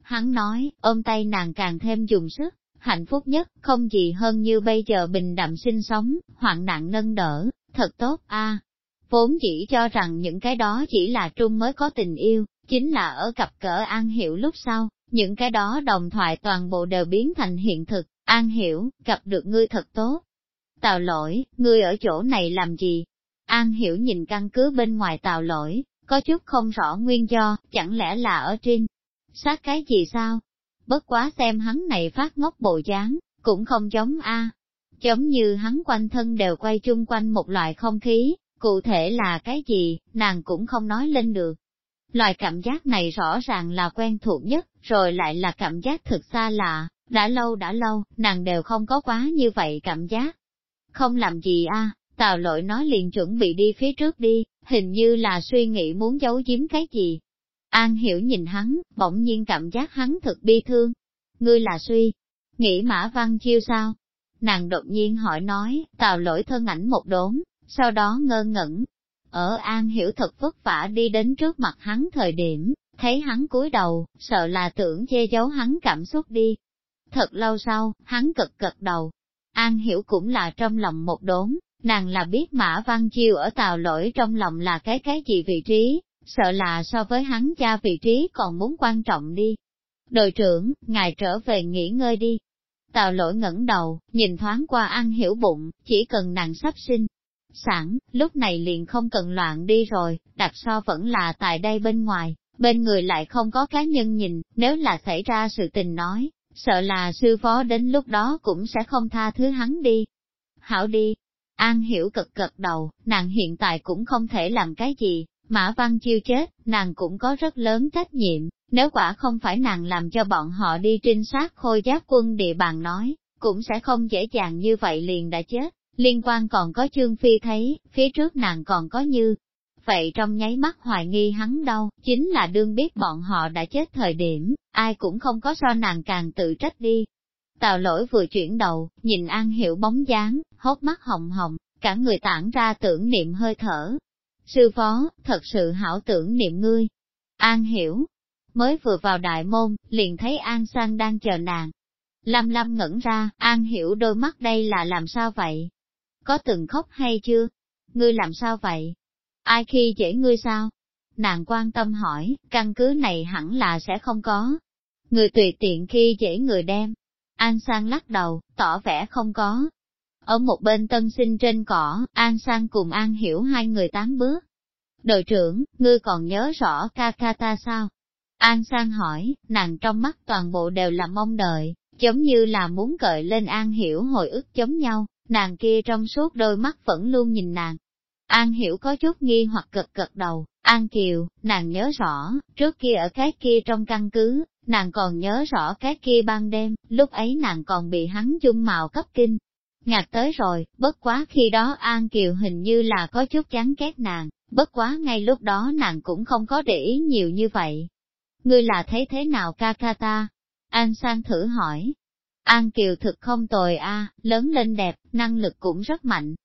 Hắn nói, ôm tay nàng càng thêm dùng sức, hạnh phúc nhất, không gì hơn như bây giờ bình đạm sinh sống, hoạn nạn nâng đỡ, thật tốt a. Vốn chỉ cho rằng những cái đó chỉ là trung mới có tình yêu, chính là ở cặp cỡ an hiểu lúc sau, những cái đó đồng thoại toàn bộ đều biến thành hiện thực, an hiểu, gặp được ngươi thật tốt, Tào lỗi, ngươi ở chỗ này làm gì? An hiểu nhìn căn cứ bên ngoài tào lỗi, có chút không rõ nguyên do, chẳng lẽ là ở trên sát cái gì sao? Bất quá xem hắn này phát ngốc bộ dáng, cũng không giống A. Giống như hắn quanh thân đều quay chung quanh một loại không khí, cụ thể là cái gì, nàng cũng không nói lên được. Loại cảm giác này rõ ràng là quen thuộc nhất, rồi lại là cảm giác thực xa lạ, đã lâu đã lâu, nàng đều không có quá như vậy cảm giác. Không làm gì a Tào lội nói liền chuẩn bị đi phía trước đi, hình như là suy nghĩ muốn giấu giếm cái gì. An hiểu nhìn hắn, bỗng nhiên cảm giác hắn thực bi thương. Ngươi là suy, nghĩ mã văn chiêu sao? Nàng đột nhiên hỏi nói, tào lỗi thân ảnh một đốn, sau đó ngơ ngẩn. Ở An hiểu thật vất vả đi đến trước mặt hắn thời điểm, thấy hắn cúi đầu, sợ là tưởng che giấu hắn cảm xúc đi. Thật lâu sau, hắn cực cực đầu, An hiểu cũng là trong lòng một đốn, nàng là biết Mã Văn Chiêu ở tàu lỗi trong lòng là cái cái gì vị trí, sợ là so với hắn cha vị trí còn muốn quan trọng đi. Đội trưởng, ngài trở về nghỉ ngơi đi. Tào lỗi ngẩng đầu, nhìn thoáng qua An hiểu bụng, chỉ cần nàng sắp sinh. Sẵn, lúc này liền không cần loạn đi rồi, đặt so vẫn là tại đây bên ngoài, bên người lại không có cá nhân nhìn, nếu là xảy ra sự tình nói, sợ là sư phó đến lúc đó cũng sẽ không tha thứ hắn đi. Hảo đi, An hiểu cực cực đầu, nàng hiện tại cũng không thể làm cái gì, Mã Văn Chiêu chết, nàng cũng có rất lớn trách nhiệm, nếu quả không phải nàng làm cho bọn họ đi trinh sát khôi giáp quân địa bàn nói, cũng sẽ không dễ dàng như vậy liền đã chết. Liên quan còn có Trương Phi thấy, phía trước nàng còn có như, vậy trong nháy mắt hoài nghi hắn đâu, chính là đương biết bọn họ đã chết thời điểm, ai cũng không có so nàng càng tự trách đi. Tào lỗi vừa chuyển đầu, nhìn An Hiểu bóng dáng, hốt mắt hồng hồng, cả người tản ra tưởng niệm hơi thở. Sư phó, thật sự hảo tưởng niệm ngươi. An Hiểu, mới vừa vào đại môn, liền thấy An Sang đang chờ nàng. Lâm Lâm ngẩn ra, An hiểu đôi mắt đây là làm sao vậy? Có từng khóc hay chưa? Ngươi làm sao vậy? Ai khi dễ ngươi sao? Nàng quan tâm hỏi, căn cứ này hẳn là sẽ không có. Người tùy tiện khi dễ người đem. An Sang lắc đầu, tỏ vẻ không có. Ở một bên tân sinh trên cỏ, An Sang cùng An Hiểu hai người tán bước. Đội trưởng, ngươi còn nhớ rõ ca ca ta sao? An Sang hỏi, nàng trong mắt toàn bộ đều là mong đợi, giống như là muốn gợi lên An Hiểu hồi ức giống nhau, nàng kia trong suốt đôi mắt vẫn luôn nhìn nàng. An Hiểu có chút nghi hoặc cực cực đầu, An Kiều, nàng nhớ rõ, trước kia ở cái kia trong căn cứ, nàng còn nhớ rõ cái kia ban đêm, lúc ấy nàng còn bị hắn dung màu cấp kinh. Ngạc tới rồi, bất quá khi đó An Kiều hình như là có chút chán ghét nàng, bất quá ngay lúc đó nàng cũng không có để ý nhiều như vậy. Ngươi là thấy thế nào ca ca ta? An Sang thử hỏi. An Kiều thực không tồi a, lớn lên đẹp, năng lực cũng rất mạnh.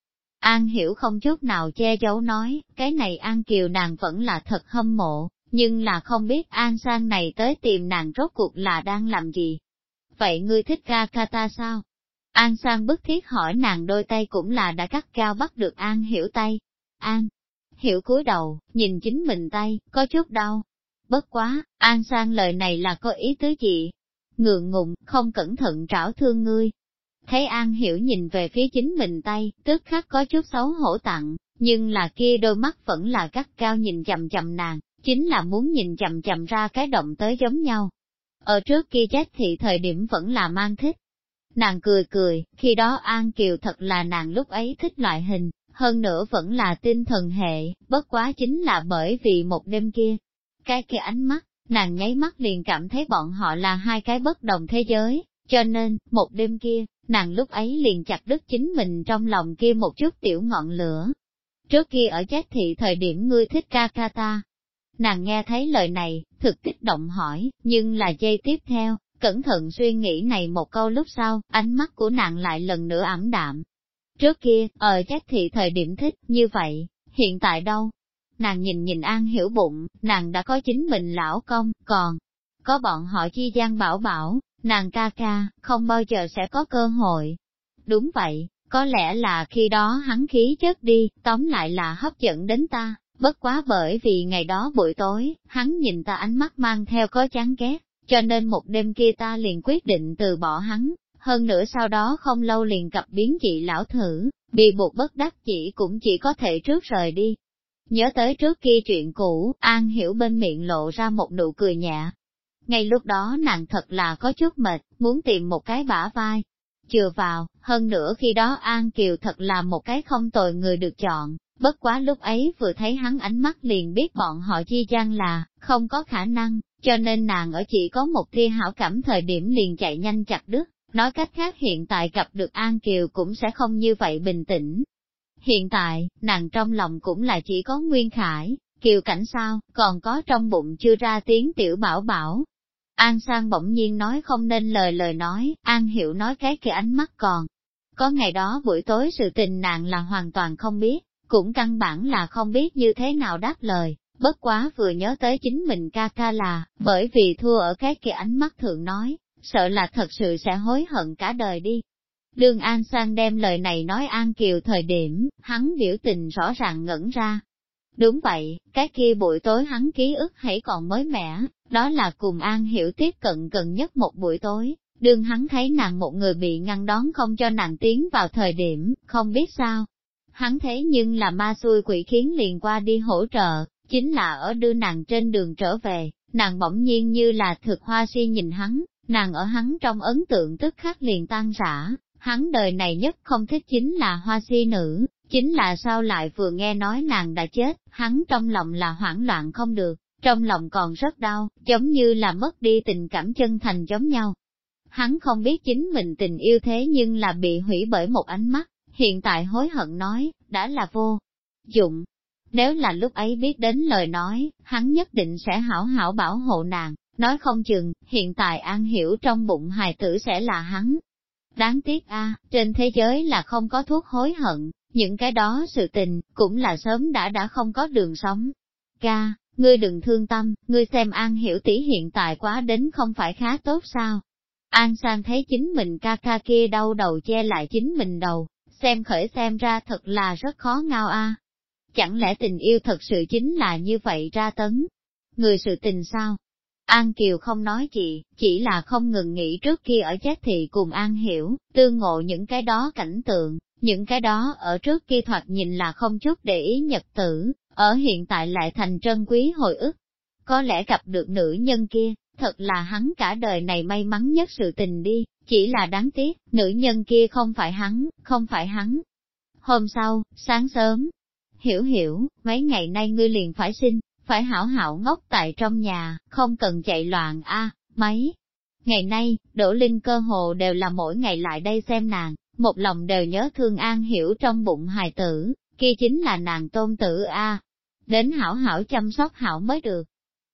An hiểu không chút nào che giấu nói, cái này An Kiều nàng vẫn là thật hâm mộ, nhưng là không biết An Sang này tới tìm nàng rốt cuộc là đang làm gì. Vậy ngươi thích ca ca ta sao? An Sang bức thiết hỏi nàng đôi tay cũng là đã cắt cao bắt được An hiểu tay. An, hiểu cúi đầu, nhìn chính mình tay, có chút đau. Bất quá, An Sang lời này là có ý tứ gì? Ngượng ngùng, không cẩn thận trảo thương ngươi. Thấy An hiểu nhìn về phía chính mình tay, tức khắc có chút xấu hổ tặng, nhưng là kia đôi mắt vẫn là gắt cao nhìn chậm chậm nàng, chính là muốn nhìn chậm chậm ra cái động tới giống nhau. Ở trước kia chết thì thời điểm vẫn là mang thích. Nàng cười cười, khi đó An Kiều thật là nàng lúc ấy thích loại hình, hơn nữa vẫn là tinh thần hệ, bất quá chính là bởi vì một đêm kia. Cái kia ánh mắt, nàng nháy mắt liền cảm thấy bọn họ là hai cái bất đồng thế giới, cho nên, một đêm kia, nàng lúc ấy liền chặt đứt chính mình trong lòng kia một chút tiểu ngọn lửa. Trước kia ở chết thị thời điểm ngươi thích ca ca ta, Nàng nghe thấy lời này, thực kích động hỏi, nhưng là dây tiếp theo, cẩn thận suy nghĩ này một câu lúc sau, ánh mắt của nàng lại lần nữa ảm đạm. Trước kia, ở Chết thị thời điểm thích, như vậy, hiện tại đâu? Nàng nhìn nhìn An hiểu bụng, nàng đã có chính mình lão công, còn có bọn họ chi gian bảo bảo, nàng ca ca, không bao giờ sẽ có cơ hội. Đúng vậy, có lẽ là khi đó hắn khí chất đi, tóm lại là hấp dẫn đến ta. Bất quá bởi vì ngày đó buổi tối, hắn nhìn ta ánh mắt mang theo có chán ghét, cho nên một đêm kia ta liền quyết định từ bỏ hắn, hơn nữa sau đó không lâu liền gặp biến chị lão thử, bị buộc bất đắc chỉ cũng chỉ có thể trước rời đi. Nhớ tới trước kia chuyện cũ, An hiểu bên miệng lộ ra một nụ cười nhẹ. Ngay lúc đó nàng thật là có chút mệt, muốn tìm một cái bả vai. Chừa vào, hơn nữa khi đó An Kiều thật là một cái không tồi người được chọn, Bất quá lúc ấy vừa thấy hắn ánh mắt liền biết bọn họ chi gian là, không có khả năng, cho nên nàng ở chỉ có một tia hảo cảm thời điểm liền chạy nhanh chặt đứt, nói cách khác hiện tại gặp được An Kiều cũng sẽ không như vậy bình tĩnh. Hiện tại, nàng trong lòng cũng là chỉ có Nguyên Khải, Kiều cảnh sao, còn có trong bụng chưa ra tiếng tiểu bảo bảo. An Sang bỗng nhiên nói không nên lời lời nói, An Hiểu nói cái kia ánh mắt còn. Có ngày đó buổi tối sự tình nàng là hoàn toàn không biết, cũng căn bản là không biết như thế nào đáp lời, bất quá vừa nhớ tới chính mình ca ca là, bởi vì thua ở cái kia ánh mắt thường nói, sợ là thật sự sẽ hối hận cả đời đi. Lương An Sang đem lời này nói An Kiều thời điểm, hắn biểu tình rõ ràng ngẩn ra. Đúng vậy, cái kia buổi tối hắn ký ức hãy còn mới mẻ, đó là cùng An Hiểu tiếp cận gần nhất một buổi tối, đương hắn thấy nàng một người bị ngăn đón không cho nàng tiến vào thời điểm, không biết sao, hắn thế nhưng là ma xui quỷ khiến liền qua đi hỗ trợ, chính là ở đưa nàng trên đường trở về, nàng bỗng nhiên như là thực hoa si nhìn hắn, nàng ở hắn trong ấn tượng tức khắc liền tan rã, hắn đời này nhất không thích chính là hoa si nữ, chính là sao lại vừa nghe nói nàng đã chết, hắn trong lòng là hoảng loạn không được, trong lòng còn rất đau, giống như là mất đi tình cảm chân thành giống nhau. Hắn không biết chính mình tình yêu thế nhưng là bị hủy bởi một ánh mắt, hiện tại hối hận nói, đã là vô dụng. Nếu là lúc ấy biết đến lời nói, hắn nhất định sẽ hảo hảo bảo hộ nàng, nói không chừng, hiện tại an hiểu trong bụng hài tử sẽ là hắn. Đáng tiếc a trên thế giới là không có thuốc hối hận, những cái đó sự tình, cũng là sớm đã đã không có đường sống. Ca, ngươi đừng thương tâm, ngươi xem An Hiểu tỷ hiện tại quá đến không phải khá tốt sao. An Sang thấy chính mình ca ca kia đau đầu che lại chính mình đầu, xem khởi xem ra thật là rất khó ngao a. Chẳng lẽ tình yêu thật sự chính là như vậy ra tấn? Người sự tình sao? An Kiều không nói chị, chỉ là không ngừng nghĩ trước kia ở chết thì cùng An hiểu, tương ngộ những cái đó cảnh tượng, những cái đó ở trước kia thoạt nhìn là không chút để ý nhật tử, ở hiện tại lại thành trân quý hồi ức. Có lẽ gặp được nữ nhân kia, thật là hắn cả đời này may mắn nhất sự tình đi, chỉ là đáng tiếc, nữ nhân kia không phải hắn, không phải hắn. Hôm sau, sáng sớm, hiểu hiểu, mấy ngày nay ngươi liền phải sinh, phải hảo hảo ngốc tại trong nhà, không cần chạy loạn a mấy. Ngày nay, Đỗ Linh cơ hồ đều là mỗi ngày lại đây xem nàng, một lòng đều nhớ thương an hiểu trong bụng hài tử, kia chính là nàng tôn tử a Đến hảo hảo chăm sóc hảo mới được.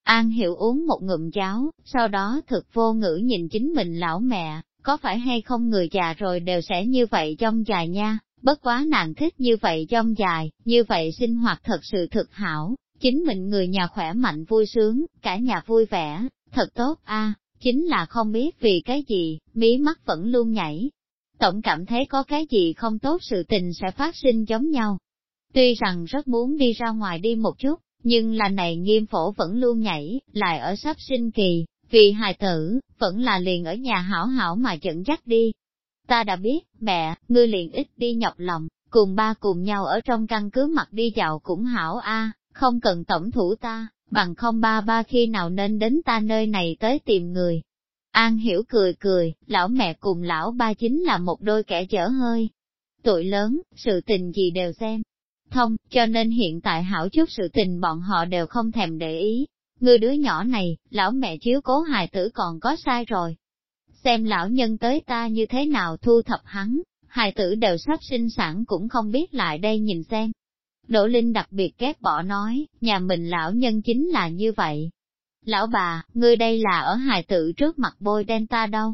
An hiểu uống một ngụm cháo, sau đó thực vô ngữ nhìn chính mình lão mẹ, có phải hay không người già rồi đều sẽ như vậy trong dài nha, bất quá nàng thích như vậy trong dài, như vậy sinh hoạt thật sự thực hảo, chính mình người nhà khỏe mạnh vui sướng, cả nhà vui vẻ, thật tốt a chính là không biết vì cái gì, mí mắt vẫn luôn nhảy. Tổng cảm thấy có cái gì không tốt sự tình sẽ phát sinh giống nhau. Tuy rằng rất muốn đi ra ngoài đi một chút, nhưng là này nghiêm phổ vẫn luôn nhảy, lại ở sắp sinh kỳ, vì hài tử, vẫn là liền ở nhà hảo hảo mà dẫn dắt đi. Ta đã biết, mẹ, ngươi liền ít đi nhọc lòng, cùng ba cùng nhau ở trong căn cứ mặt đi dạo cũng hảo a không cần tổng thủ ta, bằng không ba ba khi nào nên đến ta nơi này tới tìm người. An hiểu cười cười, lão mẹ cùng lão ba chính là một đôi kẻ chở hơi. Tuổi lớn, sự tình gì đều xem. Thông, cho nên hiện tại hảo chút sự tình bọn họ đều không thèm để ý. Người đứa nhỏ này, lão mẹ chiếu cố hài tử còn có sai rồi. Xem lão nhân tới ta như thế nào thu thập hắn, hài tử đều sắp sinh sản cũng không biết lại đây nhìn xem. Đỗ Linh đặc biệt ghét bỏ nói, nhà mình lão nhân chính là như vậy. Lão bà, ngươi đây là ở hài tử trước mặt bôi đen ta đâu?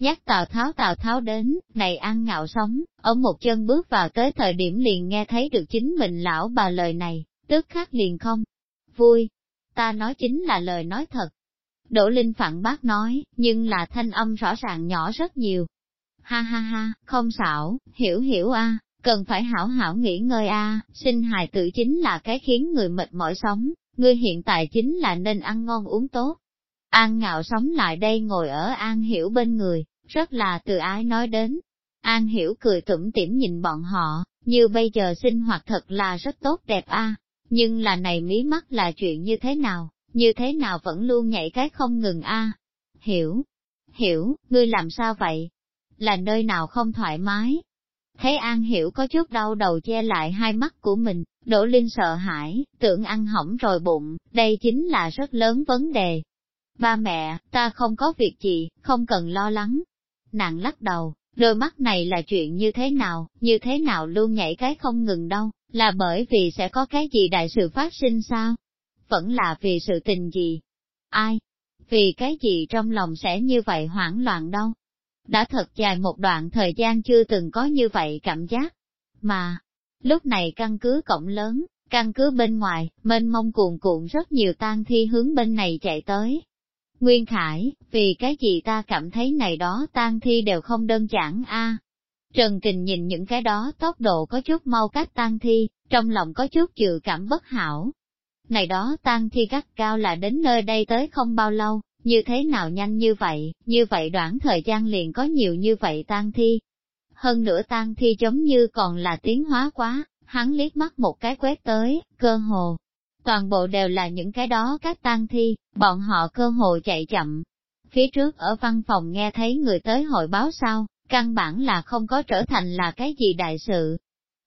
Nhắc Tào Tháo Tào Tháo đến, này ăn ngạo sống, ở một chân bước vào tới thời điểm liền nghe thấy được chính mình lão bà lời này, tức khắc liền không. Vui, ta nói chính là lời nói thật. Đỗ Linh phản bác nói, nhưng là thanh âm rõ ràng nhỏ rất nhiều. Ha ha ha, không xảo, hiểu hiểu a, cần phải hảo hảo nghỉ ngơi a, sinh hài tử chính là cái khiến người mệt mỏi sống, ngươi hiện tại chính là nên ăn ngon uống tốt. An ngạo sống lại đây ngồi ở An Hiểu bên người, rất là từ ái nói đến. An Hiểu cười tủm tỉm nhìn bọn họ, như bây giờ sinh hoạt thật là rất tốt đẹp a. nhưng là này mí mắt là chuyện như thế nào, như thế nào vẫn luôn nhảy cái không ngừng a. Hiểu, hiểu, ngươi làm sao vậy? Là nơi nào không thoải mái, Thấy An Hiểu có chút đau đầu che lại hai mắt của mình, Đỗ Linh sợ hãi, tưởng ăn hỏng rồi bụng, đây chính là rất lớn vấn đề. Ba mẹ, ta không có việc gì, không cần lo lắng. Nàng lắc đầu, đôi mắt này là chuyện như thế nào, như thế nào luôn nhảy cái không ngừng đâu, là bởi vì sẽ có cái gì đại sự phát sinh sao? Vẫn là vì sự tình gì? Ai? Vì cái gì trong lòng sẽ như vậy hoảng loạn đâu? đã thật dài một đoạn thời gian chưa từng có như vậy cảm giác. Mà, lúc này căn cứ cổng lớn, căn cứ bên ngoài, mênh mông cuồn cuộn rất nhiều tang thi hướng bên này chạy tới. Nguyên Khải, vì cái gì ta cảm thấy này đó tang thi đều không đơn giản a. Trần Kình nhìn những cái đó tốc độ có chút mau cách tang thi, trong lòng có chút dự cảm bất hảo. Này đó tang thi gắt cao là đến nơi đây tới không bao lâu, như thế nào nhanh như vậy, như vậy đoạn thời gian liền có nhiều như vậy tan thi. Hơn nữa tan thi giống như còn là tiến hóa quá, hắn liếc mắt một cái quét tới, cơ hồ. Toàn bộ đều là những cái đó các tang thi, bọn họ cơ hội chạy chậm. Phía trước ở văn phòng nghe thấy người tới hội báo sau căn bản là không có trở thành là cái gì đại sự.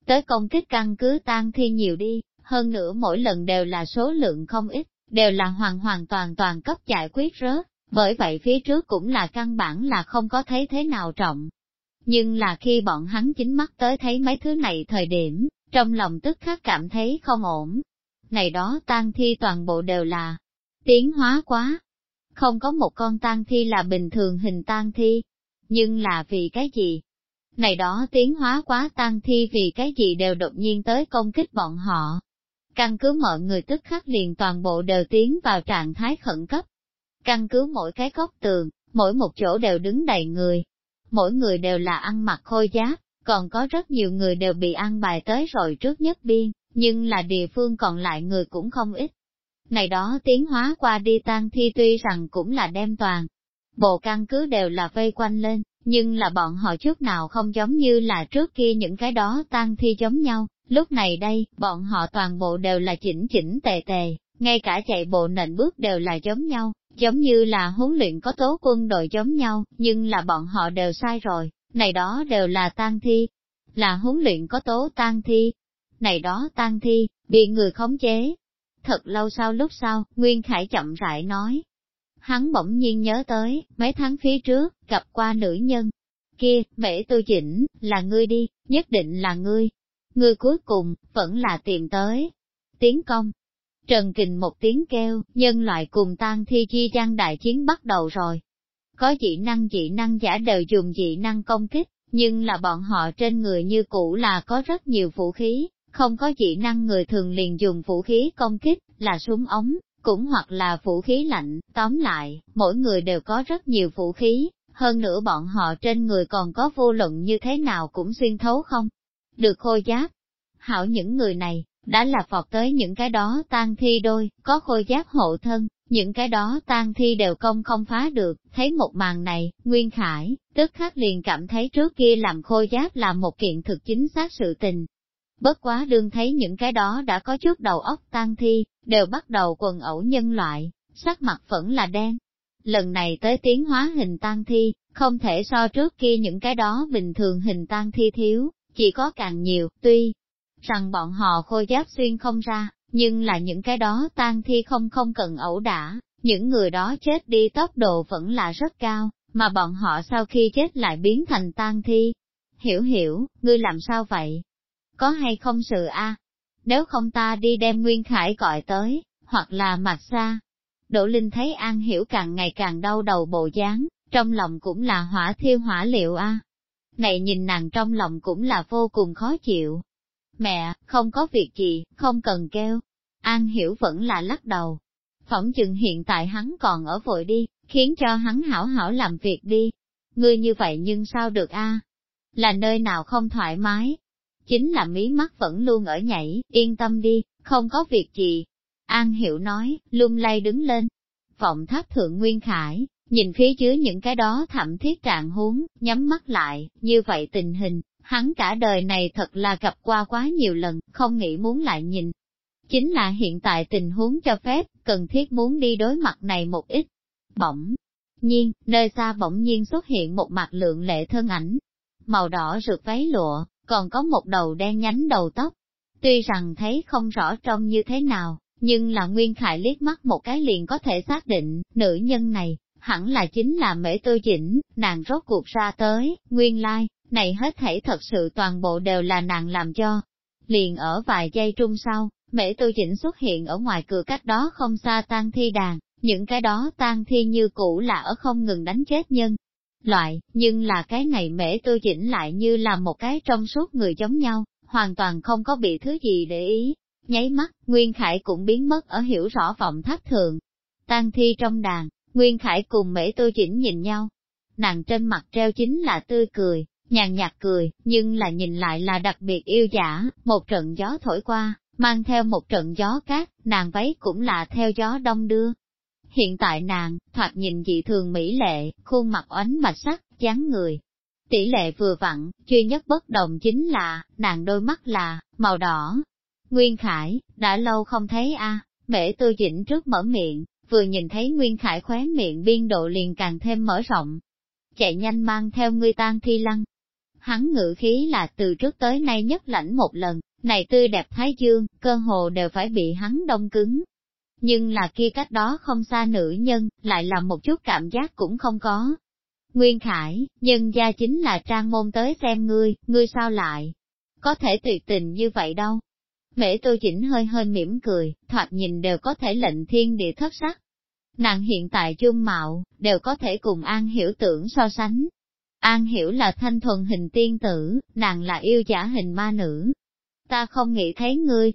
Tới công kích căn cứ tang thi nhiều đi, hơn nữa mỗi lần đều là số lượng không ít, đều là hoàn hoàn toàn toàn cấp giải quyết rớt, bởi vậy phía trước cũng là căn bản là không có thấy thế nào trọng. Nhưng là khi bọn hắn chính mắt tới thấy mấy thứ này thời điểm, trong lòng tức khắc cảm thấy không ổn. Này đó tang thi toàn bộ đều là tiến hóa quá. Không có một con tang thi là bình thường hình tang thi. Nhưng là vì cái gì? Này đó tiến hóa quá tang thi vì cái gì đều đột nhiên tới công kích bọn họ. Căn cứ mọi người tức khắc liền toàn bộ đều tiến vào trạng thái khẩn cấp. Căn cứ mỗi cái góc tường, mỗi một chỗ đều đứng đầy người. Mỗi người đều là ăn mặc khôi giáp, còn có rất nhiều người đều bị ăn bài tới rồi trước nhất biên, nhưng là địa phương còn lại người cũng không ít. Này đó tiến hóa qua đi tan thi tuy rằng cũng là đem toàn. Bộ căn cứ đều là vây quanh lên, nhưng là bọn họ trước nào không giống như là trước kia những cái đó tan thi giống nhau, lúc này đây, bọn họ toàn bộ đều là chỉnh chỉnh tề tề, ngay cả chạy bộ nền bước đều là giống nhau, giống như là huấn luyện có tố quân đội giống nhau, nhưng là bọn họ đều sai rồi, này đó đều là tan thi, là huấn luyện có tố tan thi, này đó tan thi, bị người khống chế. Thật lâu sau lúc sau, Nguyên Khải chậm rãi nói. Hắn bỗng nhiên nhớ tới, mấy tháng phía trước, gặp qua nữ nhân. Kia, mễ tư chỉnh, là ngươi đi, nhất định là ngươi. Ngươi cuối cùng, vẫn là tìm tới. Tiến công. Trần Kình một tiếng kêu, nhân loại cùng tan thi chi gian đại chiến bắt đầu rồi. Có dị năng dị năng giả đều dùng dị năng công kích, nhưng là bọn họ trên người như cũ là có rất nhiều vũ khí, không có dị năng người thường liền dùng vũ khí công kích, là súng ống, cũng hoặc là vũ khí lạnh, tóm lại, mỗi người đều có rất nhiều vũ khí, hơn nữa bọn họ trên người còn có vô luận như thế nào cũng xuyên thấu không? Được khôi giáp. Hảo những người này, đã là phọt tới những cái đó tan thi đôi, có khôi giáp hộ thân, những cái đó tan thi đều công không phá được, thấy một màn này, Nguyên Khải, tức khắc liền cảm thấy trước kia làm khôi giáp là một kiện thực chính xác sự tình, Bất quá đương thấy những cái đó đã có chút đầu óc tan thi, đều bắt đầu quần ẩu nhân loại, sắc mặt vẫn là đen. Lần này tới tiến hóa hình tan thi, không thể so trước kia những cái đó bình thường hình tan thi thiếu, chỉ có càng nhiều, tuy rằng bọn họ khôi giáp xuyên không ra, nhưng là những cái đó tan thi không không cần ẩu đả, những người đó chết đi tốc độ vẫn là rất cao, mà bọn họ sau khi chết lại biến thành tan thi. Hiểu hiểu, ngươi làm sao vậy? Có hay không sự a? Nếu không ta đi đem Nguyên Khải gọi tới, hoặc là mặt xa. Đỗ Linh thấy An Hiểu càng ngày càng đau đầu bộ dáng, trong lòng cũng là hỏa thiêu hỏa liệu a. Này nhìn nàng trong lòng cũng là vô cùng khó chịu. Mẹ, không có việc gì, không cần kêu. An Hiểu vẫn là lắc đầu. Phỏng chừng hiện tại hắn còn ở vội đi, khiến cho hắn hảo hảo làm việc đi. Ngươi như vậy nhưng sao được a? Là nơi nào không thoải mái, chính là mí mắt vẫn luôn ở nhảy, yên tâm đi, không có việc gì. An Hiểu nói, lung lay đứng lên. Vọng tháp thượng Nguyên Khải, nhìn phía dưới những cái đó thậm thiết trạng huống, nhắm mắt lại, như vậy tình hình, hắn cả đời này thật là gặp qua quá nhiều lần, không nghĩ muốn lại nhìn. Chính là hiện tại tình huống cho phép, cần thiết muốn đi đối mặt này một ít. Bỗng nhiên, nơi xa bỗng nhiên xuất hiện một mặt lượng lệ thân ảnh, màu đỏ rực váy lụa, còn có một đầu đen nhánh đầu tóc. Tuy rằng thấy không rõ trông như thế nào, nhưng là Nguyên Khải liếc mắt một cái liền có thể xác định, nữ nhân này, hẳn là chính là mễ tư chỉnh, nàng rốt cuộc ra tới, nguyên lai, like, này hết thảy thật sự toàn bộ đều là nàng làm cho. Liền ở vài giây trung sau, mễ tư chỉnh xuất hiện ở ngoài cửa cách đó không xa tan thi đàn, những cái đó tan thi như cũ là ở không ngừng đánh chết nhân, loại, nhưng là cái này mễ tư chỉnh lại như là một cái trong suốt người giống nhau, hoàn toàn không có bị thứ gì để ý. Nháy mắt, Nguyên Khải cũng biến mất ở hiểu rõ vọng tháp thượng. Tan thi trong đàn, Nguyên Khải cùng mễ tư chỉnh nhìn nhau. Nàng trên mặt treo chính là tươi cười, nhàn nhạt cười, nhưng là nhìn lại là đặc biệt yêu giả, một trận gió thổi qua, mang theo một trận gió cát, nàng váy cũng là theo gió đông đưa, Hiện tại nàng, thoạt nhìn dị thường mỹ lệ, khuôn mặt oánh bạch sắc, dáng người. Tỷ lệ vừa vặn, duy nhất bất đồng chính là, nàng đôi mắt là, màu đỏ. Nguyên Khải, đã lâu không thấy a mễ tư dĩnh trước mở miệng, vừa nhìn thấy Nguyên Khải khóe miệng biên độ liền càng thêm mở rộng. Chạy nhanh mang theo ngươi tan thi lăng. Hắn ngự khí là từ trước tới nay nhất lãnh một lần, này tươi đẹp thái dương, cơ hồ đều phải bị hắn đông cứng, nhưng là kia cách đó không xa nữ nhân, lại là một chút cảm giác cũng không có. Nguyên Khải, nhân gia chính là trang môn tới xem ngươi, ngươi sao lại? Có thể tuyệt tình như vậy đâu. Mễ tô chỉnh hơi hơi mỉm cười, thoạt nhìn đều có thể lệnh thiên địa thất sắc. Nàng hiện tại dung mạo, đều có thể cùng An Hiểu tưởng so sánh. An Hiểu là thanh thuần hình tiên tử, nàng là yêu giả hình ma nữ. Ta không nghĩ thấy ngươi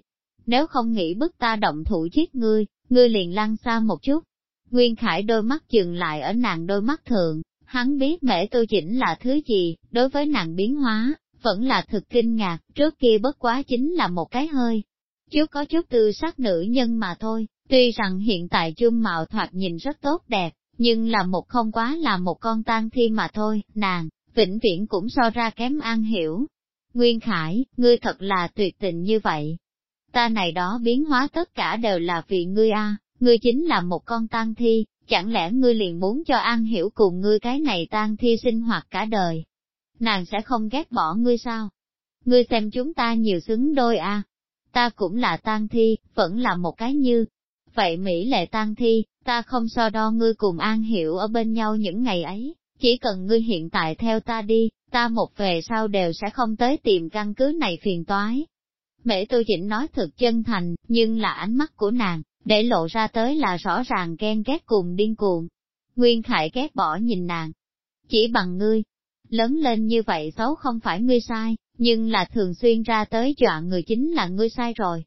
nếu không nghĩ bức ta động thủ giết ngươi, ngươi liền lăn xa một chút. Nguyên Khải đôi mắt dừng lại ở nàng đôi mắt thượng, hắn biết mẹ tôi chỉnh là thứ gì, đối với nàng biến hóa, vẫn là thực kinh ngạc, trước kia bất quá chính là một cái hơi. Chứ có chút tư sắc nữ nhân mà thôi, tuy rằng hiện tại chung mạo thoạt nhìn rất tốt đẹp, nhưng là một không quá là một con tan thi mà thôi, nàng, vĩnh viễn cũng so ra kém an hiểu. Nguyên Khải, ngươi thật là tuyệt tình như vậy. Ta này đó biến hóa tất cả đều là vì ngươi a, ngươi chính là một con tang thi, chẳng lẽ ngươi liền muốn cho An Hiểu cùng ngươi cái này tang thi sinh hoạt cả đời? Nàng sẽ không ghét bỏ ngươi sao? Ngươi xem chúng ta nhiều xứng đôi a. Ta cũng là tang thi, vẫn là một cái như. Vậy Mỹ lệ tang thi, ta không so đo ngươi cùng An Hiểu ở bên nhau những ngày ấy, chỉ cần ngươi hiện tại theo ta đi, ta một về sau đều sẽ không tới tìm căn cứ này phiền toái. Mẹ tôi Dĩnh nói thật chân thành, nhưng là ánh mắt của nàng, để lộ ra tới là rõ ràng ghen ghét cùng điên cuồng. Nguyên Khải ghét bỏ nhìn nàng. Chỉ bằng ngươi, lớn lên như vậy xấu không phải ngươi sai, nhưng là thường xuyên ra tới dọa người chính là ngươi sai rồi.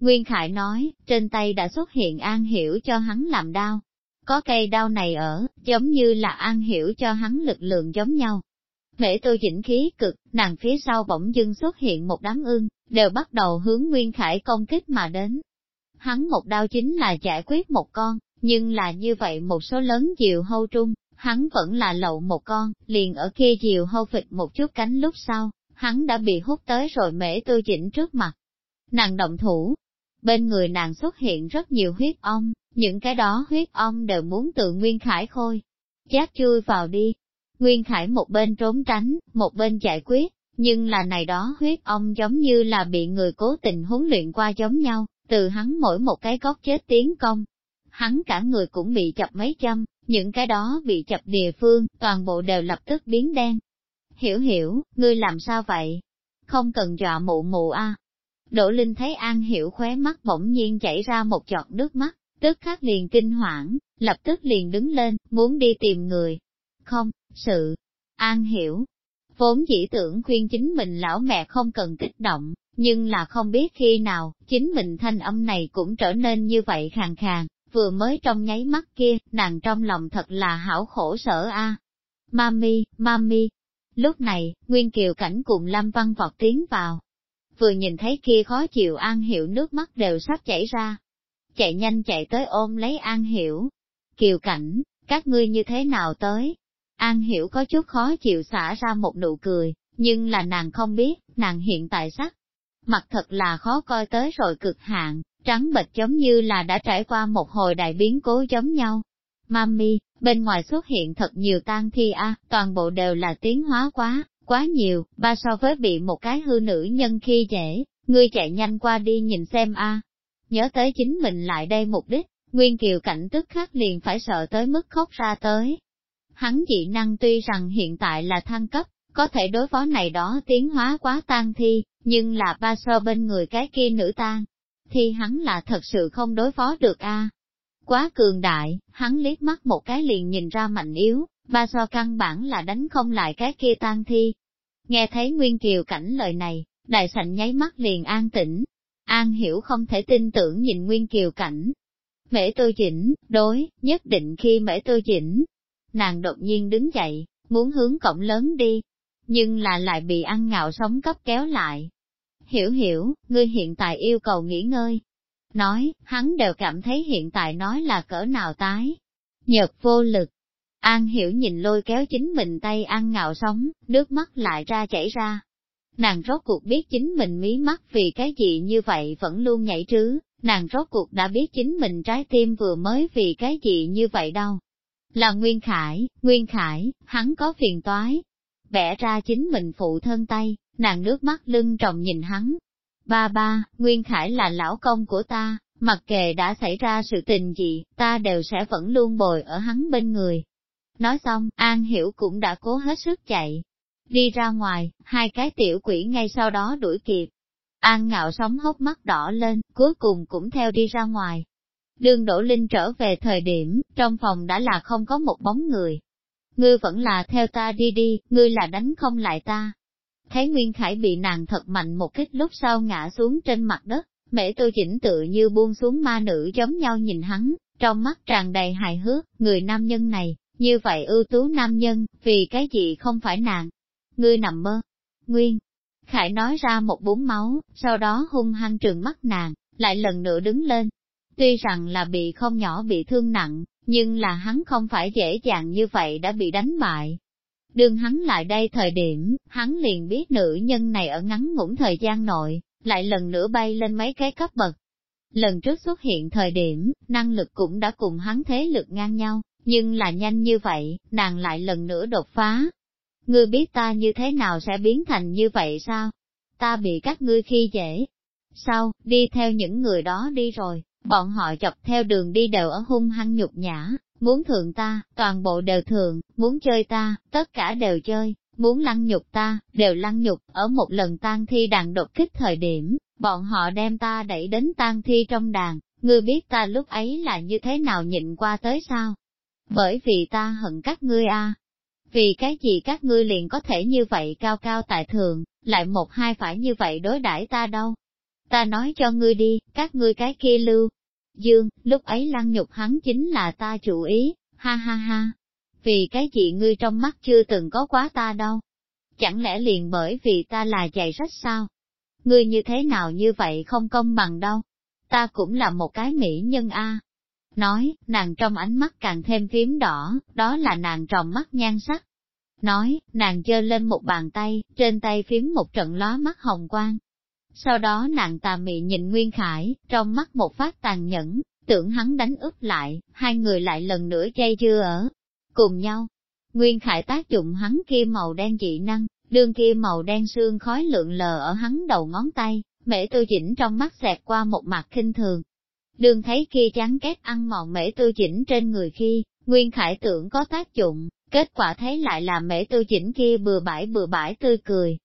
Nguyên Khải nói, trên tay đã xuất hiện an hiểu cho hắn làm đau. Có cây đau này ở, giống như là an hiểu cho hắn lực lượng giống nhau. Mễ tôi dĩnh khí cực, nàng phía sau bỗng dưng xuất hiện một đám ưng, đều bắt đầu hướng Nguyên Khải công kích mà đến. Hắn một đau chính là giải quyết một con, nhưng là như vậy một số lớn diều hâu trung, hắn vẫn là lậu một con, liền ở kia diều hâu phịch một chút cánh lúc sau, hắn đã bị hút tới rồi mễ tôi chỉnh trước mặt. Nàng động thủ, bên người nàng xuất hiện rất nhiều huyết ong, những cái đó huyết ong đều muốn tự Nguyên Khải khôi. Chát chui vào đi. Nguyên Khải một bên trốn tránh, một bên giải quyết, nhưng là này đó huyết ong giống như là bị người cố tình huấn luyện qua giống nhau, từ hắn mỗi một cái góc chết tiến công. Hắn cả người cũng bị chập mấy châm, những cái đó bị chập địa phương, toàn bộ đều lập tức biến đen. Hiểu hiểu, ngươi làm sao vậy? Không cần dọa mụ mụ a. Đỗ Linh thấy An Hiểu khóe mắt bỗng nhiên chảy ra một giọt nước mắt, tức khắc liền kinh hoảng, lập tức liền đứng lên, muốn đi tìm người. Không, sự. An Hiểu, vốn chỉ tưởng khuyên chính mình lão mẹ không cần kích động, nhưng là không biết khi nào, chính mình thanh âm này cũng trở nên như vậy khàn khàn, vừa mới trong nháy mắt kia, nàng trong lòng thật là hảo khổ sở a. Mami, mami. Lúc này, Nguyên Kiều Cảnh cùng Lâm Văn vọt tiến vào. Vừa nhìn thấy kia khó chịu An Hiểu nước mắt đều sắp chảy ra. Chạy nhanh chạy tới ôm lấy An Hiểu. Kiều Cảnh, các ngươi như thế nào tới? An Hiểu có chút khó chịu xả ra một nụ cười, nhưng là nàng không biết, nàng hiện tại sắc. Mặt thật là khó coi tới rồi cực hạn, trắng bệch giống như là đã trải qua một hồi đại biến cố giống nhau. Mami, bên ngoài xuất hiện thật nhiều tang thi a, toàn bộ đều là tiến hóa quá, quá nhiều, ba so với bị một cái hư nữ nhân khi dễ, ngươi chạy nhanh qua đi nhìn xem a. Nhớ tới chính mình lại đây mục đích, Nguyên Kiều cảnh tức khắc liền phải sợ tới mức khóc ra tới. Hắn dị năng tuy rằng hiện tại là thăng cấp, có thể đối phó này đó tiến hóa quá tan thi, nhưng là ba so bên người cái kia nữ tan, thì hắn là thật sự không đối phó được a. Quá cường đại, hắn liếc mắt một cái liền nhìn ra mạnh yếu, ba so căn bản là đánh không lại cái kia tan thi. Nghe thấy Nguyên Kiều cảnh lời này, đại sảnh nháy mắt liền an tĩnh. An hiểu không thể tin tưởng nhìn Nguyên Kiều cảnh. Mễ tư chỉnh, đối, nhất định khi mễ tư chỉnh. Nàng đột nhiên đứng dậy, muốn hướng cổng lớn đi, nhưng là lại bị ăn ngạo sống cấp kéo lại hiểu hiểu, ngươi hiện tại yêu cầu nghỉ ngơi. Nói, hắn đều cảm thấy hiện tại nói là cỡ nào tái. Nhật vô lực. An hiểu nhìn lôi kéo chính mình tay ăn ngạo sống, nước mắt lại ra chảy ra. Nàng rốt cuộc biết chính mình mí mắt vì cái gì như vậy vẫn luôn nhảy trứ, nàng rốt cuộc đã biết chính mình trái tim vừa mới vì cái gì như vậy đâu. Là Nguyên Khải, Nguyên Khải, hắn có phiền toái. Vẽ ra chính mình phụ thân tay, nàng nước mắt lưng tròng nhìn hắn. Ba ba, Nguyên Khải là lão công của ta, mặc kệ đã xảy ra sự tình gì, ta đều sẽ vẫn luôn bồi ở hắn bên người. Nói xong, An Hiểu cũng đã cố hết sức chạy. Đi ra ngoài, hai cái tiểu quỷ ngay sau đó đuổi kịp. An ngạo sóng hốc mắt đỏ lên, cuối cùng cũng theo đi ra ngoài đương Đỗ Linh trở về thời điểm, trong phòng đã là không có một bóng người. Ngươi vẫn là theo ta đi đi, ngươi là đánh không lại ta. Thấy Nguyên Khải bị nàng thật mạnh một kích lúc sau ngã xuống trên mặt đất, mẹ tôi chỉnh tự như buông xuống ma nữ giống nhau nhìn hắn, trong mắt tràn đầy hài hước, người nam nhân này, như vậy ưu tú nam nhân, vì cái gì không phải nàng. Ngươi nằm mơ. Nguyên. Khải nói ra một bún máu, sau đó hung hăng trừng mắt nàng, lại lần nữa đứng lên. Tuy rằng là bị không nhỏ bị thương nặng, nhưng là hắn không phải dễ dàng như vậy đã bị đánh bại. Đường hắn lại đây thời điểm, hắn liền biết nữ nhân này ở ngắn ngủn thời gian nội, lại lần nữa bay lên mấy cái cấp bậc. Lần trước xuất hiện thời điểm, năng lực cũng đã cùng hắn thế lực ngang nhau, nhưng là nhanh như vậy, nàng lại lần nữa đột phá. Ngươi biết ta như thế nào sẽ biến thành như vậy sao? Ta bị các ngươi khi dễ. Sao, đi theo những người đó đi rồi, bọn họ chọc theo đường đi đều ở hung hăng nhục nhã, muốn thượng ta, toàn bộ đều thượng; muốn chơi ta, tất cả đều chơi, muốn lăng nhục ta, đều lăng nhục, ở một lần tang thi đàn đột kích thời điểm, bọn họ đem ta đẩy đến tang thi trong đàn, ngươi biết ta lúc ấy là như thế nào nhịn qua tới sao? Bởi vì ta hận các ngươi a. Vì cái gì các ngươi liền có thể như vậy cao cao tại thượng, lại một hai phải như vậy đối đãi ta đâu? Ta nói cho ngươi đi, các ngươi cái kia lưu. Dương, lúc ấy lăng nhục hắn chính là ta chủ ý, ha ha ha, vì cái gì ngươi trong mắt chưa từng có quá ta đâu. Chẳng lẽ liền bởi vì ta là dạy sách sao? Ngươi như thế nào như vậy không công bằng đâu. Ta cũng là một cái mỹ nhân a. Nói, nàng trong ánh mắt càng thêm phím đỏ, đó là nàng tròng mắt nhan sắc. Nói, nàng giơ lên một bàn tay, trên tay phím một trận lóa mắt hồng quang. Sau đó nàng tà mị nhìn Nguyên Khải, trong mắt một phát tàn nhẫn, tưởng hắn đánh úp lại, hai người lại lần nữa chay chưa ở, cùng nhau. Nguyên Khải tác dụng hắn kia màu đen dị năng, đương kia màu đen xương khói lượng lờ ở hắn đầu ngón tay, mễ tư chỉnh trong mắt xẹt qua một mặt khinh thường. Đương thấy kia chán két ăn mòn mễ tư chỉnh trên người khi, Nguyên Khải tưởng có tác dụng, kết quả thấy lại là mễ tư chỉnh kia bừa bãi bừa bãi tươi cười.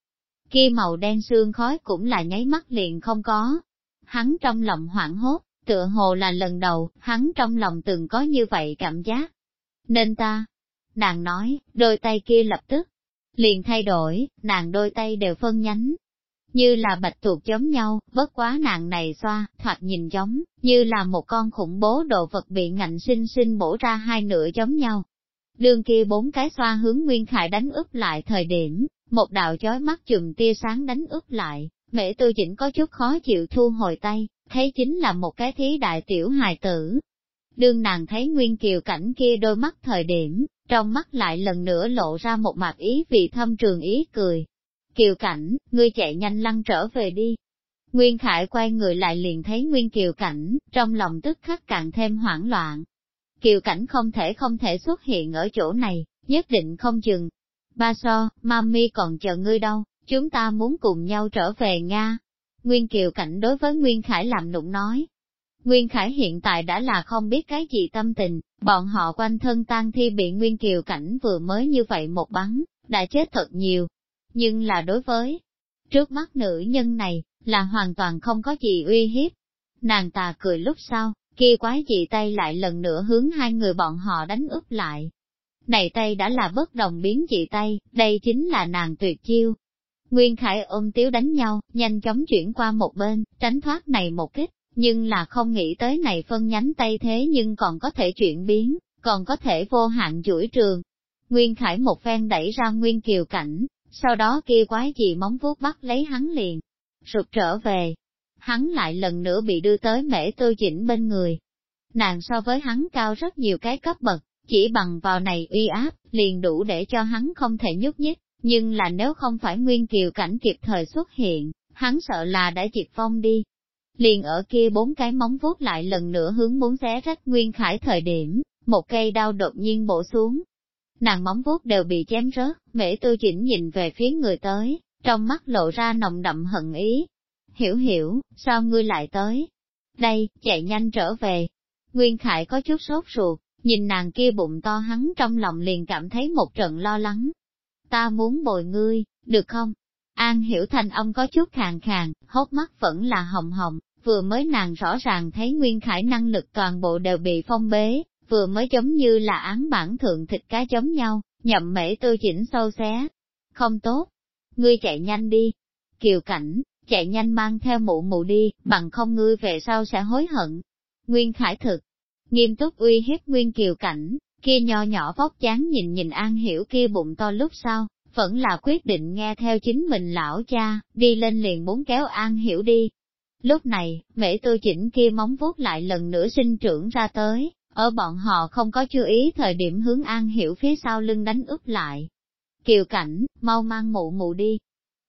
Kia màu đen xương khói cũng là nháy mắt liền không có. Hắn trong lòng hoảng hốt, tựa hồ là lần đầu, hắn trong lòng từng có như vậy cảm giác, nên ta, nàng nói, đôi tay kia lập tức, liền thay đổi, nàng đôi tay đều phân nhánh, như là bạch tuộc giống nhau, bất quá nàng này xoa, thoạt nhìn giống, như là một con khủng bố đồ vật bị ngạnh sinh sinh bổ ra hai nửa giống nhau. Đường kia bốn cái xoa hướng Nguyên Khải đánh úp lại thời điểm, một đạo chói mắt chùm tia sáng đánh úp lại, mẹ tư chỉnh có chút khó chịu thu hồi tay, thấy chính là một cái thí đại tiểu hài tử, Đương nàng thấy Nguyên Kiều cảnh kia đôi mắt thời điểm, trong mắt lại lần nữa lộ ra một mặt ý vì thâm trường ý cười. Kiều cảnh, ngươi chạy nhanh lăn trở về đi. Nguyên Khải quay người lại liền thấy Nguyên Kiều cảnh, trong lòng tức khắc càng thêm hoảng loạn. Kiều cảnh không thể không thể xuất hiện ở chỗ này, nhất định không chừng. Ba so, mami còn chờ ngươi đâu, chúng ta muốn cùng nhau trở về Nga. Nguyên Kiều cảnh đối với Nguyên Khải làm nụng nói, Nguyên Khải hiện tại đã là không biết cái gì tâm tình, bọn họ quanh thân tan thi bị Nguyên Kiều Cảnh vừa mới như vậy một bắn, đã chết thật nhiều. Nhưng là đối với trước mắt nữ nhân này, là hoàn toàn không có gì uy hiếp. Nàng tà cười lúc sau, kia quái dị tay lại lần nữa hướng hai người bọn họ đánh úp lại. Này tay đã là bất đồng biến dị tay, đây chính là nàng tuyệt chiêu. Nguyên Khải ôm tiếu đánh nhau, nhanh chóng chuyển qua một bên, tránh thoát này một kích, nhưng là không nghĩ tới này phân nhánh tay thế nhưng còn có thể chuyển biến, còn có thể vô hạn chuỗi trường. Nguyên Khải một phen đẩy ra Nguyên Kiều cảnh, sau đó kia quái gì móng vuốt bắt lấy hắn liền, rụt trở về. Hắn lại lần nữa bị đưa tới mễ tư chỉnh bên người. Nàng so với hắn cao rất nhiều cái cấp bậc, chỉ bằng vào này uy áp, liền đủ để cho hắn không thể nhúc nhích, nhưng là nếu không phải Nguyên Kiều cảnh kịp thời xuất hiện, hắn sợ là đã diệt phong đi, liền ở kia bốn cái móng vuốt lại lần nữa hướng muốn xé rách Nguyên Khải thời điểm, một cây đao đột nhiên bổ xuống. Nàng móng vuốt đều bị chém rớt, mễ tư chỉnh nhìn về phía người tới, trong mắt lộ ra nồng đậm hận ý. Hiểu hiểu, sao ngươi lại tới? Đây, chạy nhanh trở về. Nguyên Khải có chút sốt ruột, nhìn nàng kia bụng to hắn trong lòng liền cảm thấy một trận lo lắng. Ta muốn bồi ngươi, được không? An hiểu thành ông có chút khàn khàn, hốt mắt vẫn là hồng hồng, vừa mới nàng rõ ràng thấy Nguyên Khải năng lực toàn bộ đều bị phong bế, vừa mới giống như là án bản thượng thịt cá giống nhau, nhậm mễ tư chỉnh sâu xé. Không tốt, ngươi chạy nhanh đi. Kiều cảnh, chạy nhanh mang theo mụ mụ đi, bằng không ngươi về sau sẽ hối hận. Nguyên Khải thực, nghiêm túc uy hiếp Nguyên Kiều Cảnh, kia nho nhỏ vóc dáng nhìn nhìn An Hiểu kia bụng to lúc sau, vẫn là quyết định nghe theo chính mình lão cha, đi lên liền muốn kéo An Hiểu đi. Lúc này, mẹ tư chỉnh kia móng vuốt lại lần nữa sinh trưởng ra tới, ở bọn họ không có chú ý thời điểm hướng An Hiểu phía sau lưng đánh úp lại. Kiều cảnh, mau mang mụ mụ đi.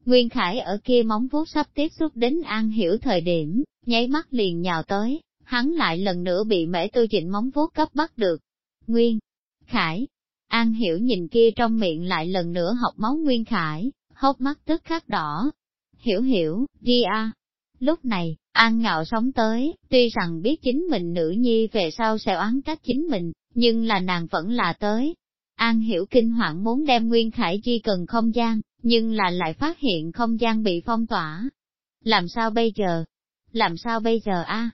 Nguyên Khải ở kia móng vuốt sắp tiếp xúc đến An Hiểu thời điểm, nháy mắt liền nhào tới, hắn lại lần nữa bị mễ tư chỉnh móng vuốt cấp bắt được. Nguyên Khải, An Hiểu nhìn kia trong miệng lại lần nữa học máu Nguyên Khải, hốc mắt tức khắc đỏ. Hiểu hiểu, đi a. Lúc này, An ngạo sống tới, tuy rằng biết chính mình nữ nhi về sau sẽ oán trách chính mình, nhưng là nàng vẫn là tới. An hiểu kinh hoàng muốn đem Nguyên Khải Chi cần không gian, nhưng là lại phát hiện không gian bị phong tỏa. Làm sao bây giờ? Làm sao bây giờ a?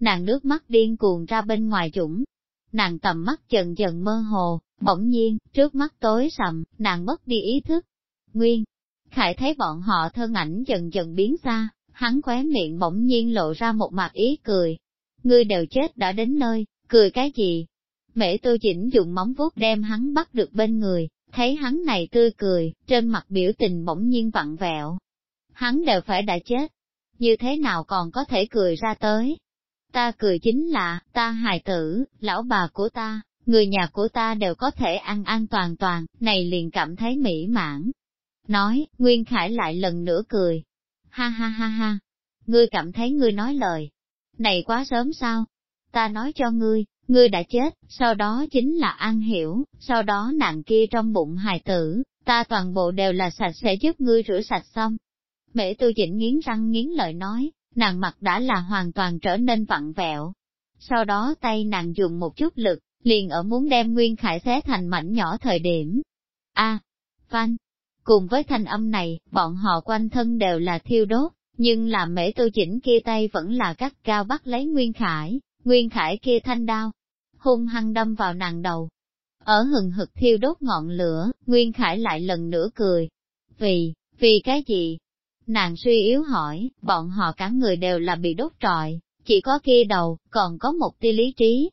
Nàng nước mắt điên cuồng ra bên ngoài chủng. Nàng tầm mắt dần dần mơ hồ, bỗng nhiên, trước mắt tối sầm, nàng mất đi ý thức. Nguyên, Khải thấy bọn họ thân ảnh dần dần biến xa, hắn khóe miệng bỗng nhiên lộ ra một mặt ý cười. Ngươi đều chết đã đến nơi, cười cái gì? Mễ tô chỉnh dùng móng vuốt đem hắn bắt được bên người, thấy hắn này tươi cười, trên mặt biểu tình bỗng nhiên vặn vẹo. Hắn đều phải đã chết, như thế nào còn có thể cười ra tới? Ta cười chính là, ta hài tử, lão bà của ta, người nhà của ta đều có thể ăn an toàn toàn, này liền cảm thấy mỹ mãn. Nói, Nguyên Khải lại lần nữa cười, Ha ha ha ha, ngươi cảm thấy ngươi nói lời. Này quá sớm sao? Ta nói cho ngươi, ngươi đã chết, sau đó chính là An Hiểu, sau đó nạn kia trong bụng hài tử, ta toàn bộ đều là sạch sẽ giúp ngươi rửa sạch xong. Mễ tu chỉnh nghiến răng nghiến lợi nói, nàng mặt đã là hoàn toàn trở nên vặn vẹo. Sau đó tay nàng dùng một chút lực, liền ở muốn đem Nguyên Khải xé thành mảnh nhỏ thời điểm. A, à, Cùng với thanh âm này, bọn họ quanh thân đều là thiêu đốt, nhưng làm mễ tu chỉnh kia tay vẫn là cắt cao bắt lấy Nguyên Khải, Nguyên Khải kia thanh đao, hung hăng đâm vào nàng đầu. Ở hừng hực thiêu đốt ngọn lửa, Nguyên Khải lại lần nữa cười. Vì, vì cái gì? Nàng suy yếu hỏi, bọn họ cả người đều là bị đốt trọi, chỉ có kia đầu, còn có một tia lý trí.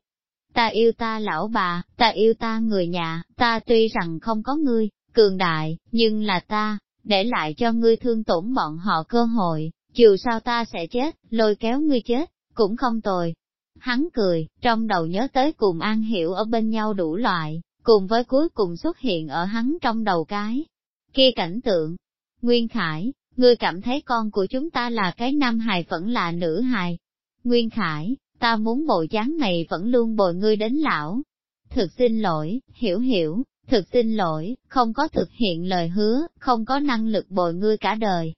Ta yêu ta lão bà, ta yêu ta người nhà, ta tuy rằng không có ngươi, cường đại, nhưng là ta, để lại cho ngươi thương tổn bọn họ cơ hội, dù sao ta sẽ chết, lôi kéo ngươi chết, cũng không tồi. Hắn cười, trong đầu nhớ tới cùng An Hiểu ở bên nhau đủ loại, cùng với cuối cùng xuất hiện ở hắn trong đầu cái. Kia cảnh tượng, Nguyên Khải, ngươi cảm thấy con của chúng ta là cái nam hài vẫn là nữ hài. Nguyên Khải, ta muốn bộ dáng này vẫn luôn bồi ngươi đến lão. Thực xin lỗi, hiểu hiểu, Thực xin lỗi, không có thực hiện lời hứa, không có năng lực bồi ngươi cả đời.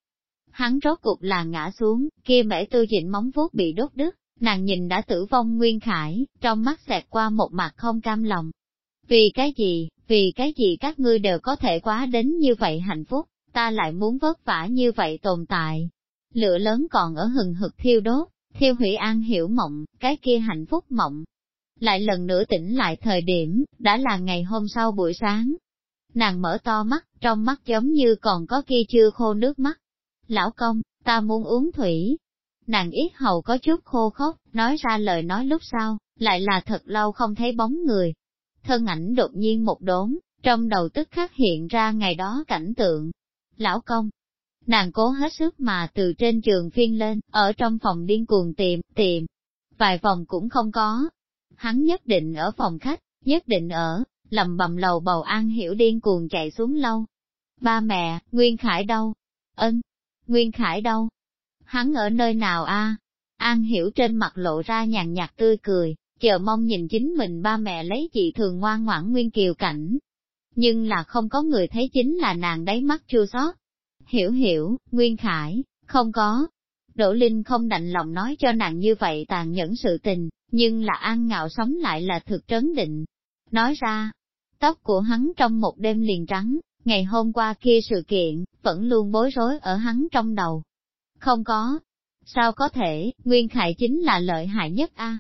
Hắn rốt cục là ngã xuống, kia mẻ tư dịnh móng vuốt bị đốt đứt, nàng nhìn đã tử vong Nguyên Khải, trong mắt xẹt qua một mặt không cam lòng. Vì cái gì, vì cái gì các ngươi đều có thể quá đến như vậy hạnh phúc, ta lại muốn vất vả như vậy tồn tại. Lửa lớn còn ở hừng hực thiêu đốt, thiêu hủy an hiểu mộng, cái kia hạnh phúc mộng, lại lần nữa tỉnh lại thời điểm, đã là ngày hôm sau buổi sáng. Nàng mở to mắt, trong mắt giống như còn có kia chưa khô nước mắt. Lão công, ta muốn uống thủy. Nàng ít hầu có chút khô khốc, nói ra lời nói lúc sau, lại là thật lâu không thấy bóng người. Thân ảnh đột nhiên một đốn, trong đầu tức khắc hiện ra ngày đó cảnh tượng. Lão công, nàng cố hết sức mà từ trên trường phiên lên, ở trong phòng điên cuồng tìm, tìm. Vài phòng cũng không có, hắn nhất định ở phòng khách, nhất định ở, lầm bầm lầu bầu an hiểu điên cuồng chạy xuống lâu. Ba mẹ, Nguyên Khải đâu? Ân, Nguyên Khải đâu? Hắn ở nơi nào a? An hiểu trên mặt lộ ra nhàn nhạt tươi cười, chờ mong nhìn chính mình ba mẹ lấy chị thường ngoan ngoãn Nguyên Kiều cảnh. Nhưng là không có người thấy chính là nàng đáy mắt chua xót. Hiểu hiểu, Nguyên Khải, không có. Đỗ Linh không đành lòng nói cho nàng như vậy tàn nhẫn sự tình, nhưng là an ngạo sống lại là thực trấn định. Nói ra, tóc của hắn trong một đêm liền trắng, ngày hôm qua kia sự kiện, vẫn luôn bối rối ở hắn trong đầu. Không có. Sao có thể, Nguyên Khải chính là lợi hại nhất a.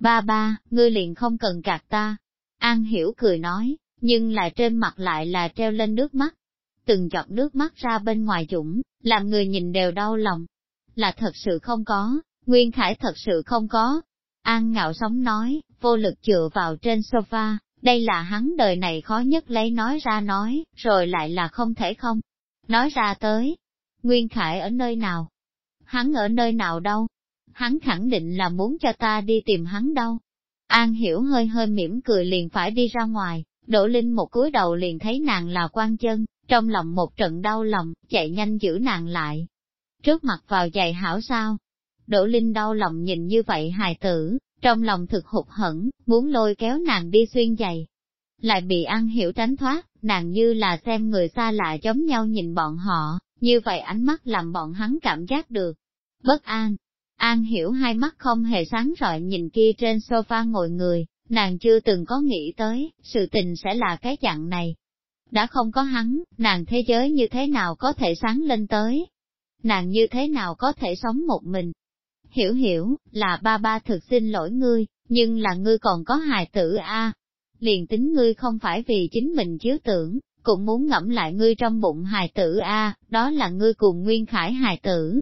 Ba ba, ngươi liền không cần gạt ta. An hiểu cười nói, nhưng là trên mặt lại là treo lên nước mắt. Từng giọt nước mắt ra bên ngoài dũng, làm người nhìn đều đau lòng, là thật sự không có, Nguyên Khải thật sự không có. An ngạo sống nói, vô lực dựa vào trên sofa, đây là hắn đời này khó nhất lấy nói ra nói, rồi lại là không thể không. Nói ra tới, Nguyên Khải ở nơi nào? Hắn ở nơi nào đâu? Hắn khẳng định là muốn cho ta đi tìm hắn đâu. An hiểu hơi hơi mỉm cười liền phải đi ra ngoài, Đỗ Linh một cúi đầu liền thấy nàng là quan chân, trong lòng một trận đau lòng, chạy nhanh giữ nàng lại. Trước mặt vào giày hảo sao? Đỗ Linh đau lòng nhìn như vậy hài tử, trong lòng thực hụt hẫng, muốn lôi kéo nàng đi xuyên giày. Lại bị An Hiểu tránh thoát, nàng như là xem người xa lạ giống nhau nhìn bọn họ, như vậy ánh mắt làm bọn hắn cảm giác được. Bất an, An Hiểu hai mắt không hề sáng rọi nhìn kia trên sofa ngồi người, nàng chưa từng có nghĩ tới, sự tình sẽ là cái dạng này. Đã không có hắn, nàng thế giới như thế nào có thể sáng lên tới? Nàng như thế nào có thể sống một mình? Hiểu hiểu, là ba ba thực xin lỗi ngươi, nhưng là ngươi còn có hài tử a. Liền tính ngươi không phải vì chính mình chiếu tưởng, cũng muốn ngẫm lại ngươi trong bụng hài tử a, đó là ngươi cùng Nguyên Khải hài tử.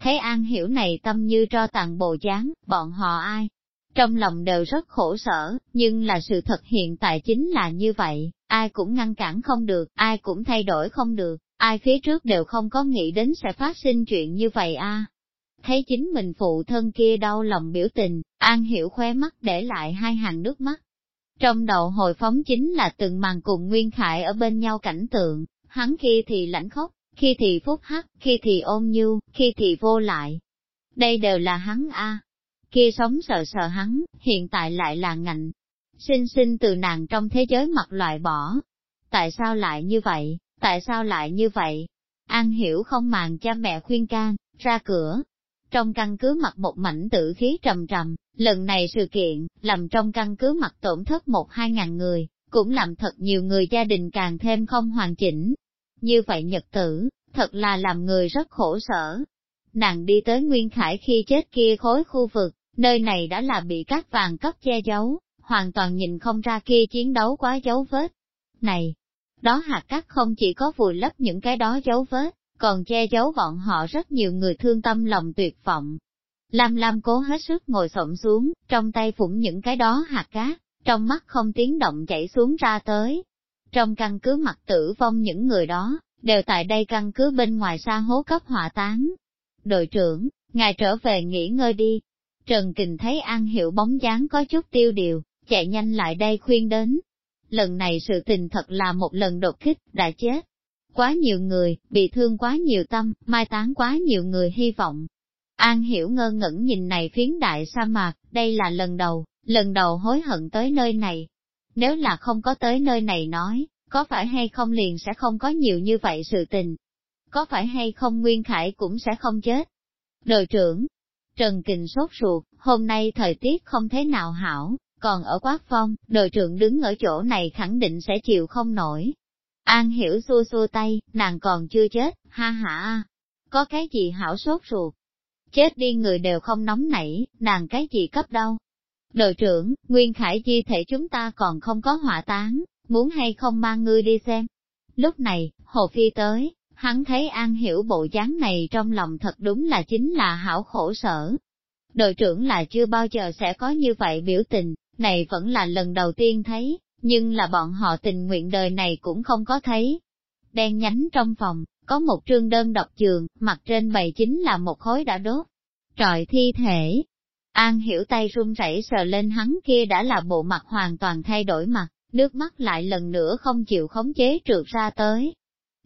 Thấy An Hiểu này tâm như cho tàn bộ dáng, bọn họ ai, trong lòng đều rất khổ sở, nhưng là sự thật hiện tại chính là như vậy, ai cũng ngăn cản không được, ai cũng thay đổi không được, ai phía trước đều không có nghĩ đến sẽ phát sinh chuyện như vậy a. Thấy chính mình phụ thân kia đau lòng biểu tình, An Hiểu khóe mắt để lại hai hàng nước mắt. Trong đầu hồi phóng chính là từng màn cùng Nguyên Khải ở bên nhau cảnh tượng, hắn khi thì lãnh khóc, khi thì phúc hắc, khi thì ôm nhu, khi thì vô lại. Đây đều là hắn a, kia sống sợ sợ hắn, hiện tại lại là ngạnh. Sinh sinh từ nàng trong thế giới mặt loại bỏ. Tại sao lại như vậy, tại sao lại như vậy? An hiểu không màng cha mẹ khuyên can, ra cửa. Trong căn cứ mặt một mảnh tử khí trầm trầm, lần này sự kiện, làm trong căn cứ mặt tổn thất một hai ngàn người, cũng làm thật nhiều người gia đình càng thêm không hoàn chỉnh. Như vậy nhật tử, thật là làm người rất khổ sở. Nàng đi tới Nguyên Khải khi chết kia khối khu vực, Nơi này đã là bị các vàng cấp che giấu, hoàn toàn nhìn không ra kia chiến đấu quá dấu vết. Này, đó hạt cát không chỉ có vùi lấp những cái đó dấu vết, còn che giấu bọn họ rất nhiều người thương tâm lòng tuyệt vọng. Lam Lam cố hết sức ngồi xổm xuống, trong tay phủng những cái đó hạt cát, trong mắt không tiếng động chảy xuống ra tới. Trong căn cứ mặt tử vong những người đó, đều tại đây căn cứ bên ngoài xa hố cấp hỏa tán. Đội trưởng, ngài trở về nghỉ ngơi đi, Trần Kình thấy An Hiểu bóng dáng có chút tiêu điều, chạy nhanh lại đây khuyên đến. Lần này sự tình thật là một lần đột kích, đã chết. Quá nhiều người, bị thương quá nhiều tâm, mai táng quá nhiều người hy vọng. An Hiểu ngơ ngẩn nhìn này phiến đại sa mạc, đây là lần đầu, lần đầu hối hận tới nơi này. Nếu là không có tới nơi này nói, có phải hay không liền sẽ không có nhiều như vậy sự tình. Có phải hay không Nguyên Khải cũng sẽ không chết. Đội trưởng, Trần Kình sốt ruột, hôm nay thời tiết không thế nào hảo, còn ở quát phong, đội trưởng đứng ở chỗ này khẳng định sẽ chịu không nổi. An hiểu xua xua tay, nàng còn chưa chết, ha ha, có cái gì hảo sốt ruột. Chết đi người đều không nóng nảy, nàng cái gì cấp đâu. Đội trưởng, Nguyên Khải di thể chúng ta còn không có hỏa táng, muốn hay không mang ngươi đi xem. Lúc này, Hồ Phi tới, Hắn thấy An Hiểu bộ dáng này trong lòng thật đúng là chính là hảo khổ sở. Đội trưởng là chưa bao giờ sẽ có như vậy biểu tình, này vẫn là lần đầu tiên thấy, nhưng là bọn họ tình nguyện đời này cũng không có thấy. Đen nhánh trong phòng, có một trương đơn độc giường, mặt trên bày chính là một khối đã đốt. Trọi thi thể. An hiểu tay run rẩy sờ lên hắn kia đã là bộ mặt hoàn toàn thay đổi mặt, nước mắt lại lần nữa không chịu khống chế trượt ra tới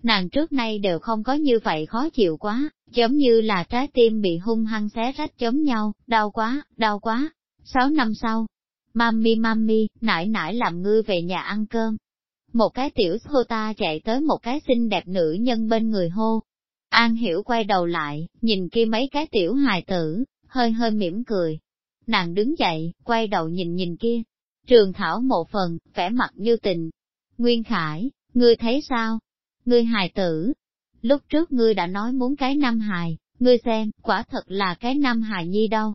nàng trước nay đều không có như vậy khó chịu quá, giống như là trái tim bị hung hăng xé rách giống nhau, đau quá, đau quá. Sáu năm sau, mami mami, nải nải làm ngư về nhà ăn cơm. Một cái tiểu hô ta chạy tới một cái xinh đẹp nữ nhân bên người hô. An hiểu quay đầu lại, nhìn kia mấy cái tiểu hài tử, hơi hơi mỉm cười. Nàng đứng dậy, quay đầu nhìn nhìn kia. Trường thảo một phần, vẻ mặt như tình. Nguyên Khải, ngươi thấy sao? Ngươi hài tử. Lúc trước ngươi đã nói muốn cái năm hài, ngươi xem, quả thật là cái năm hài nhi đâu.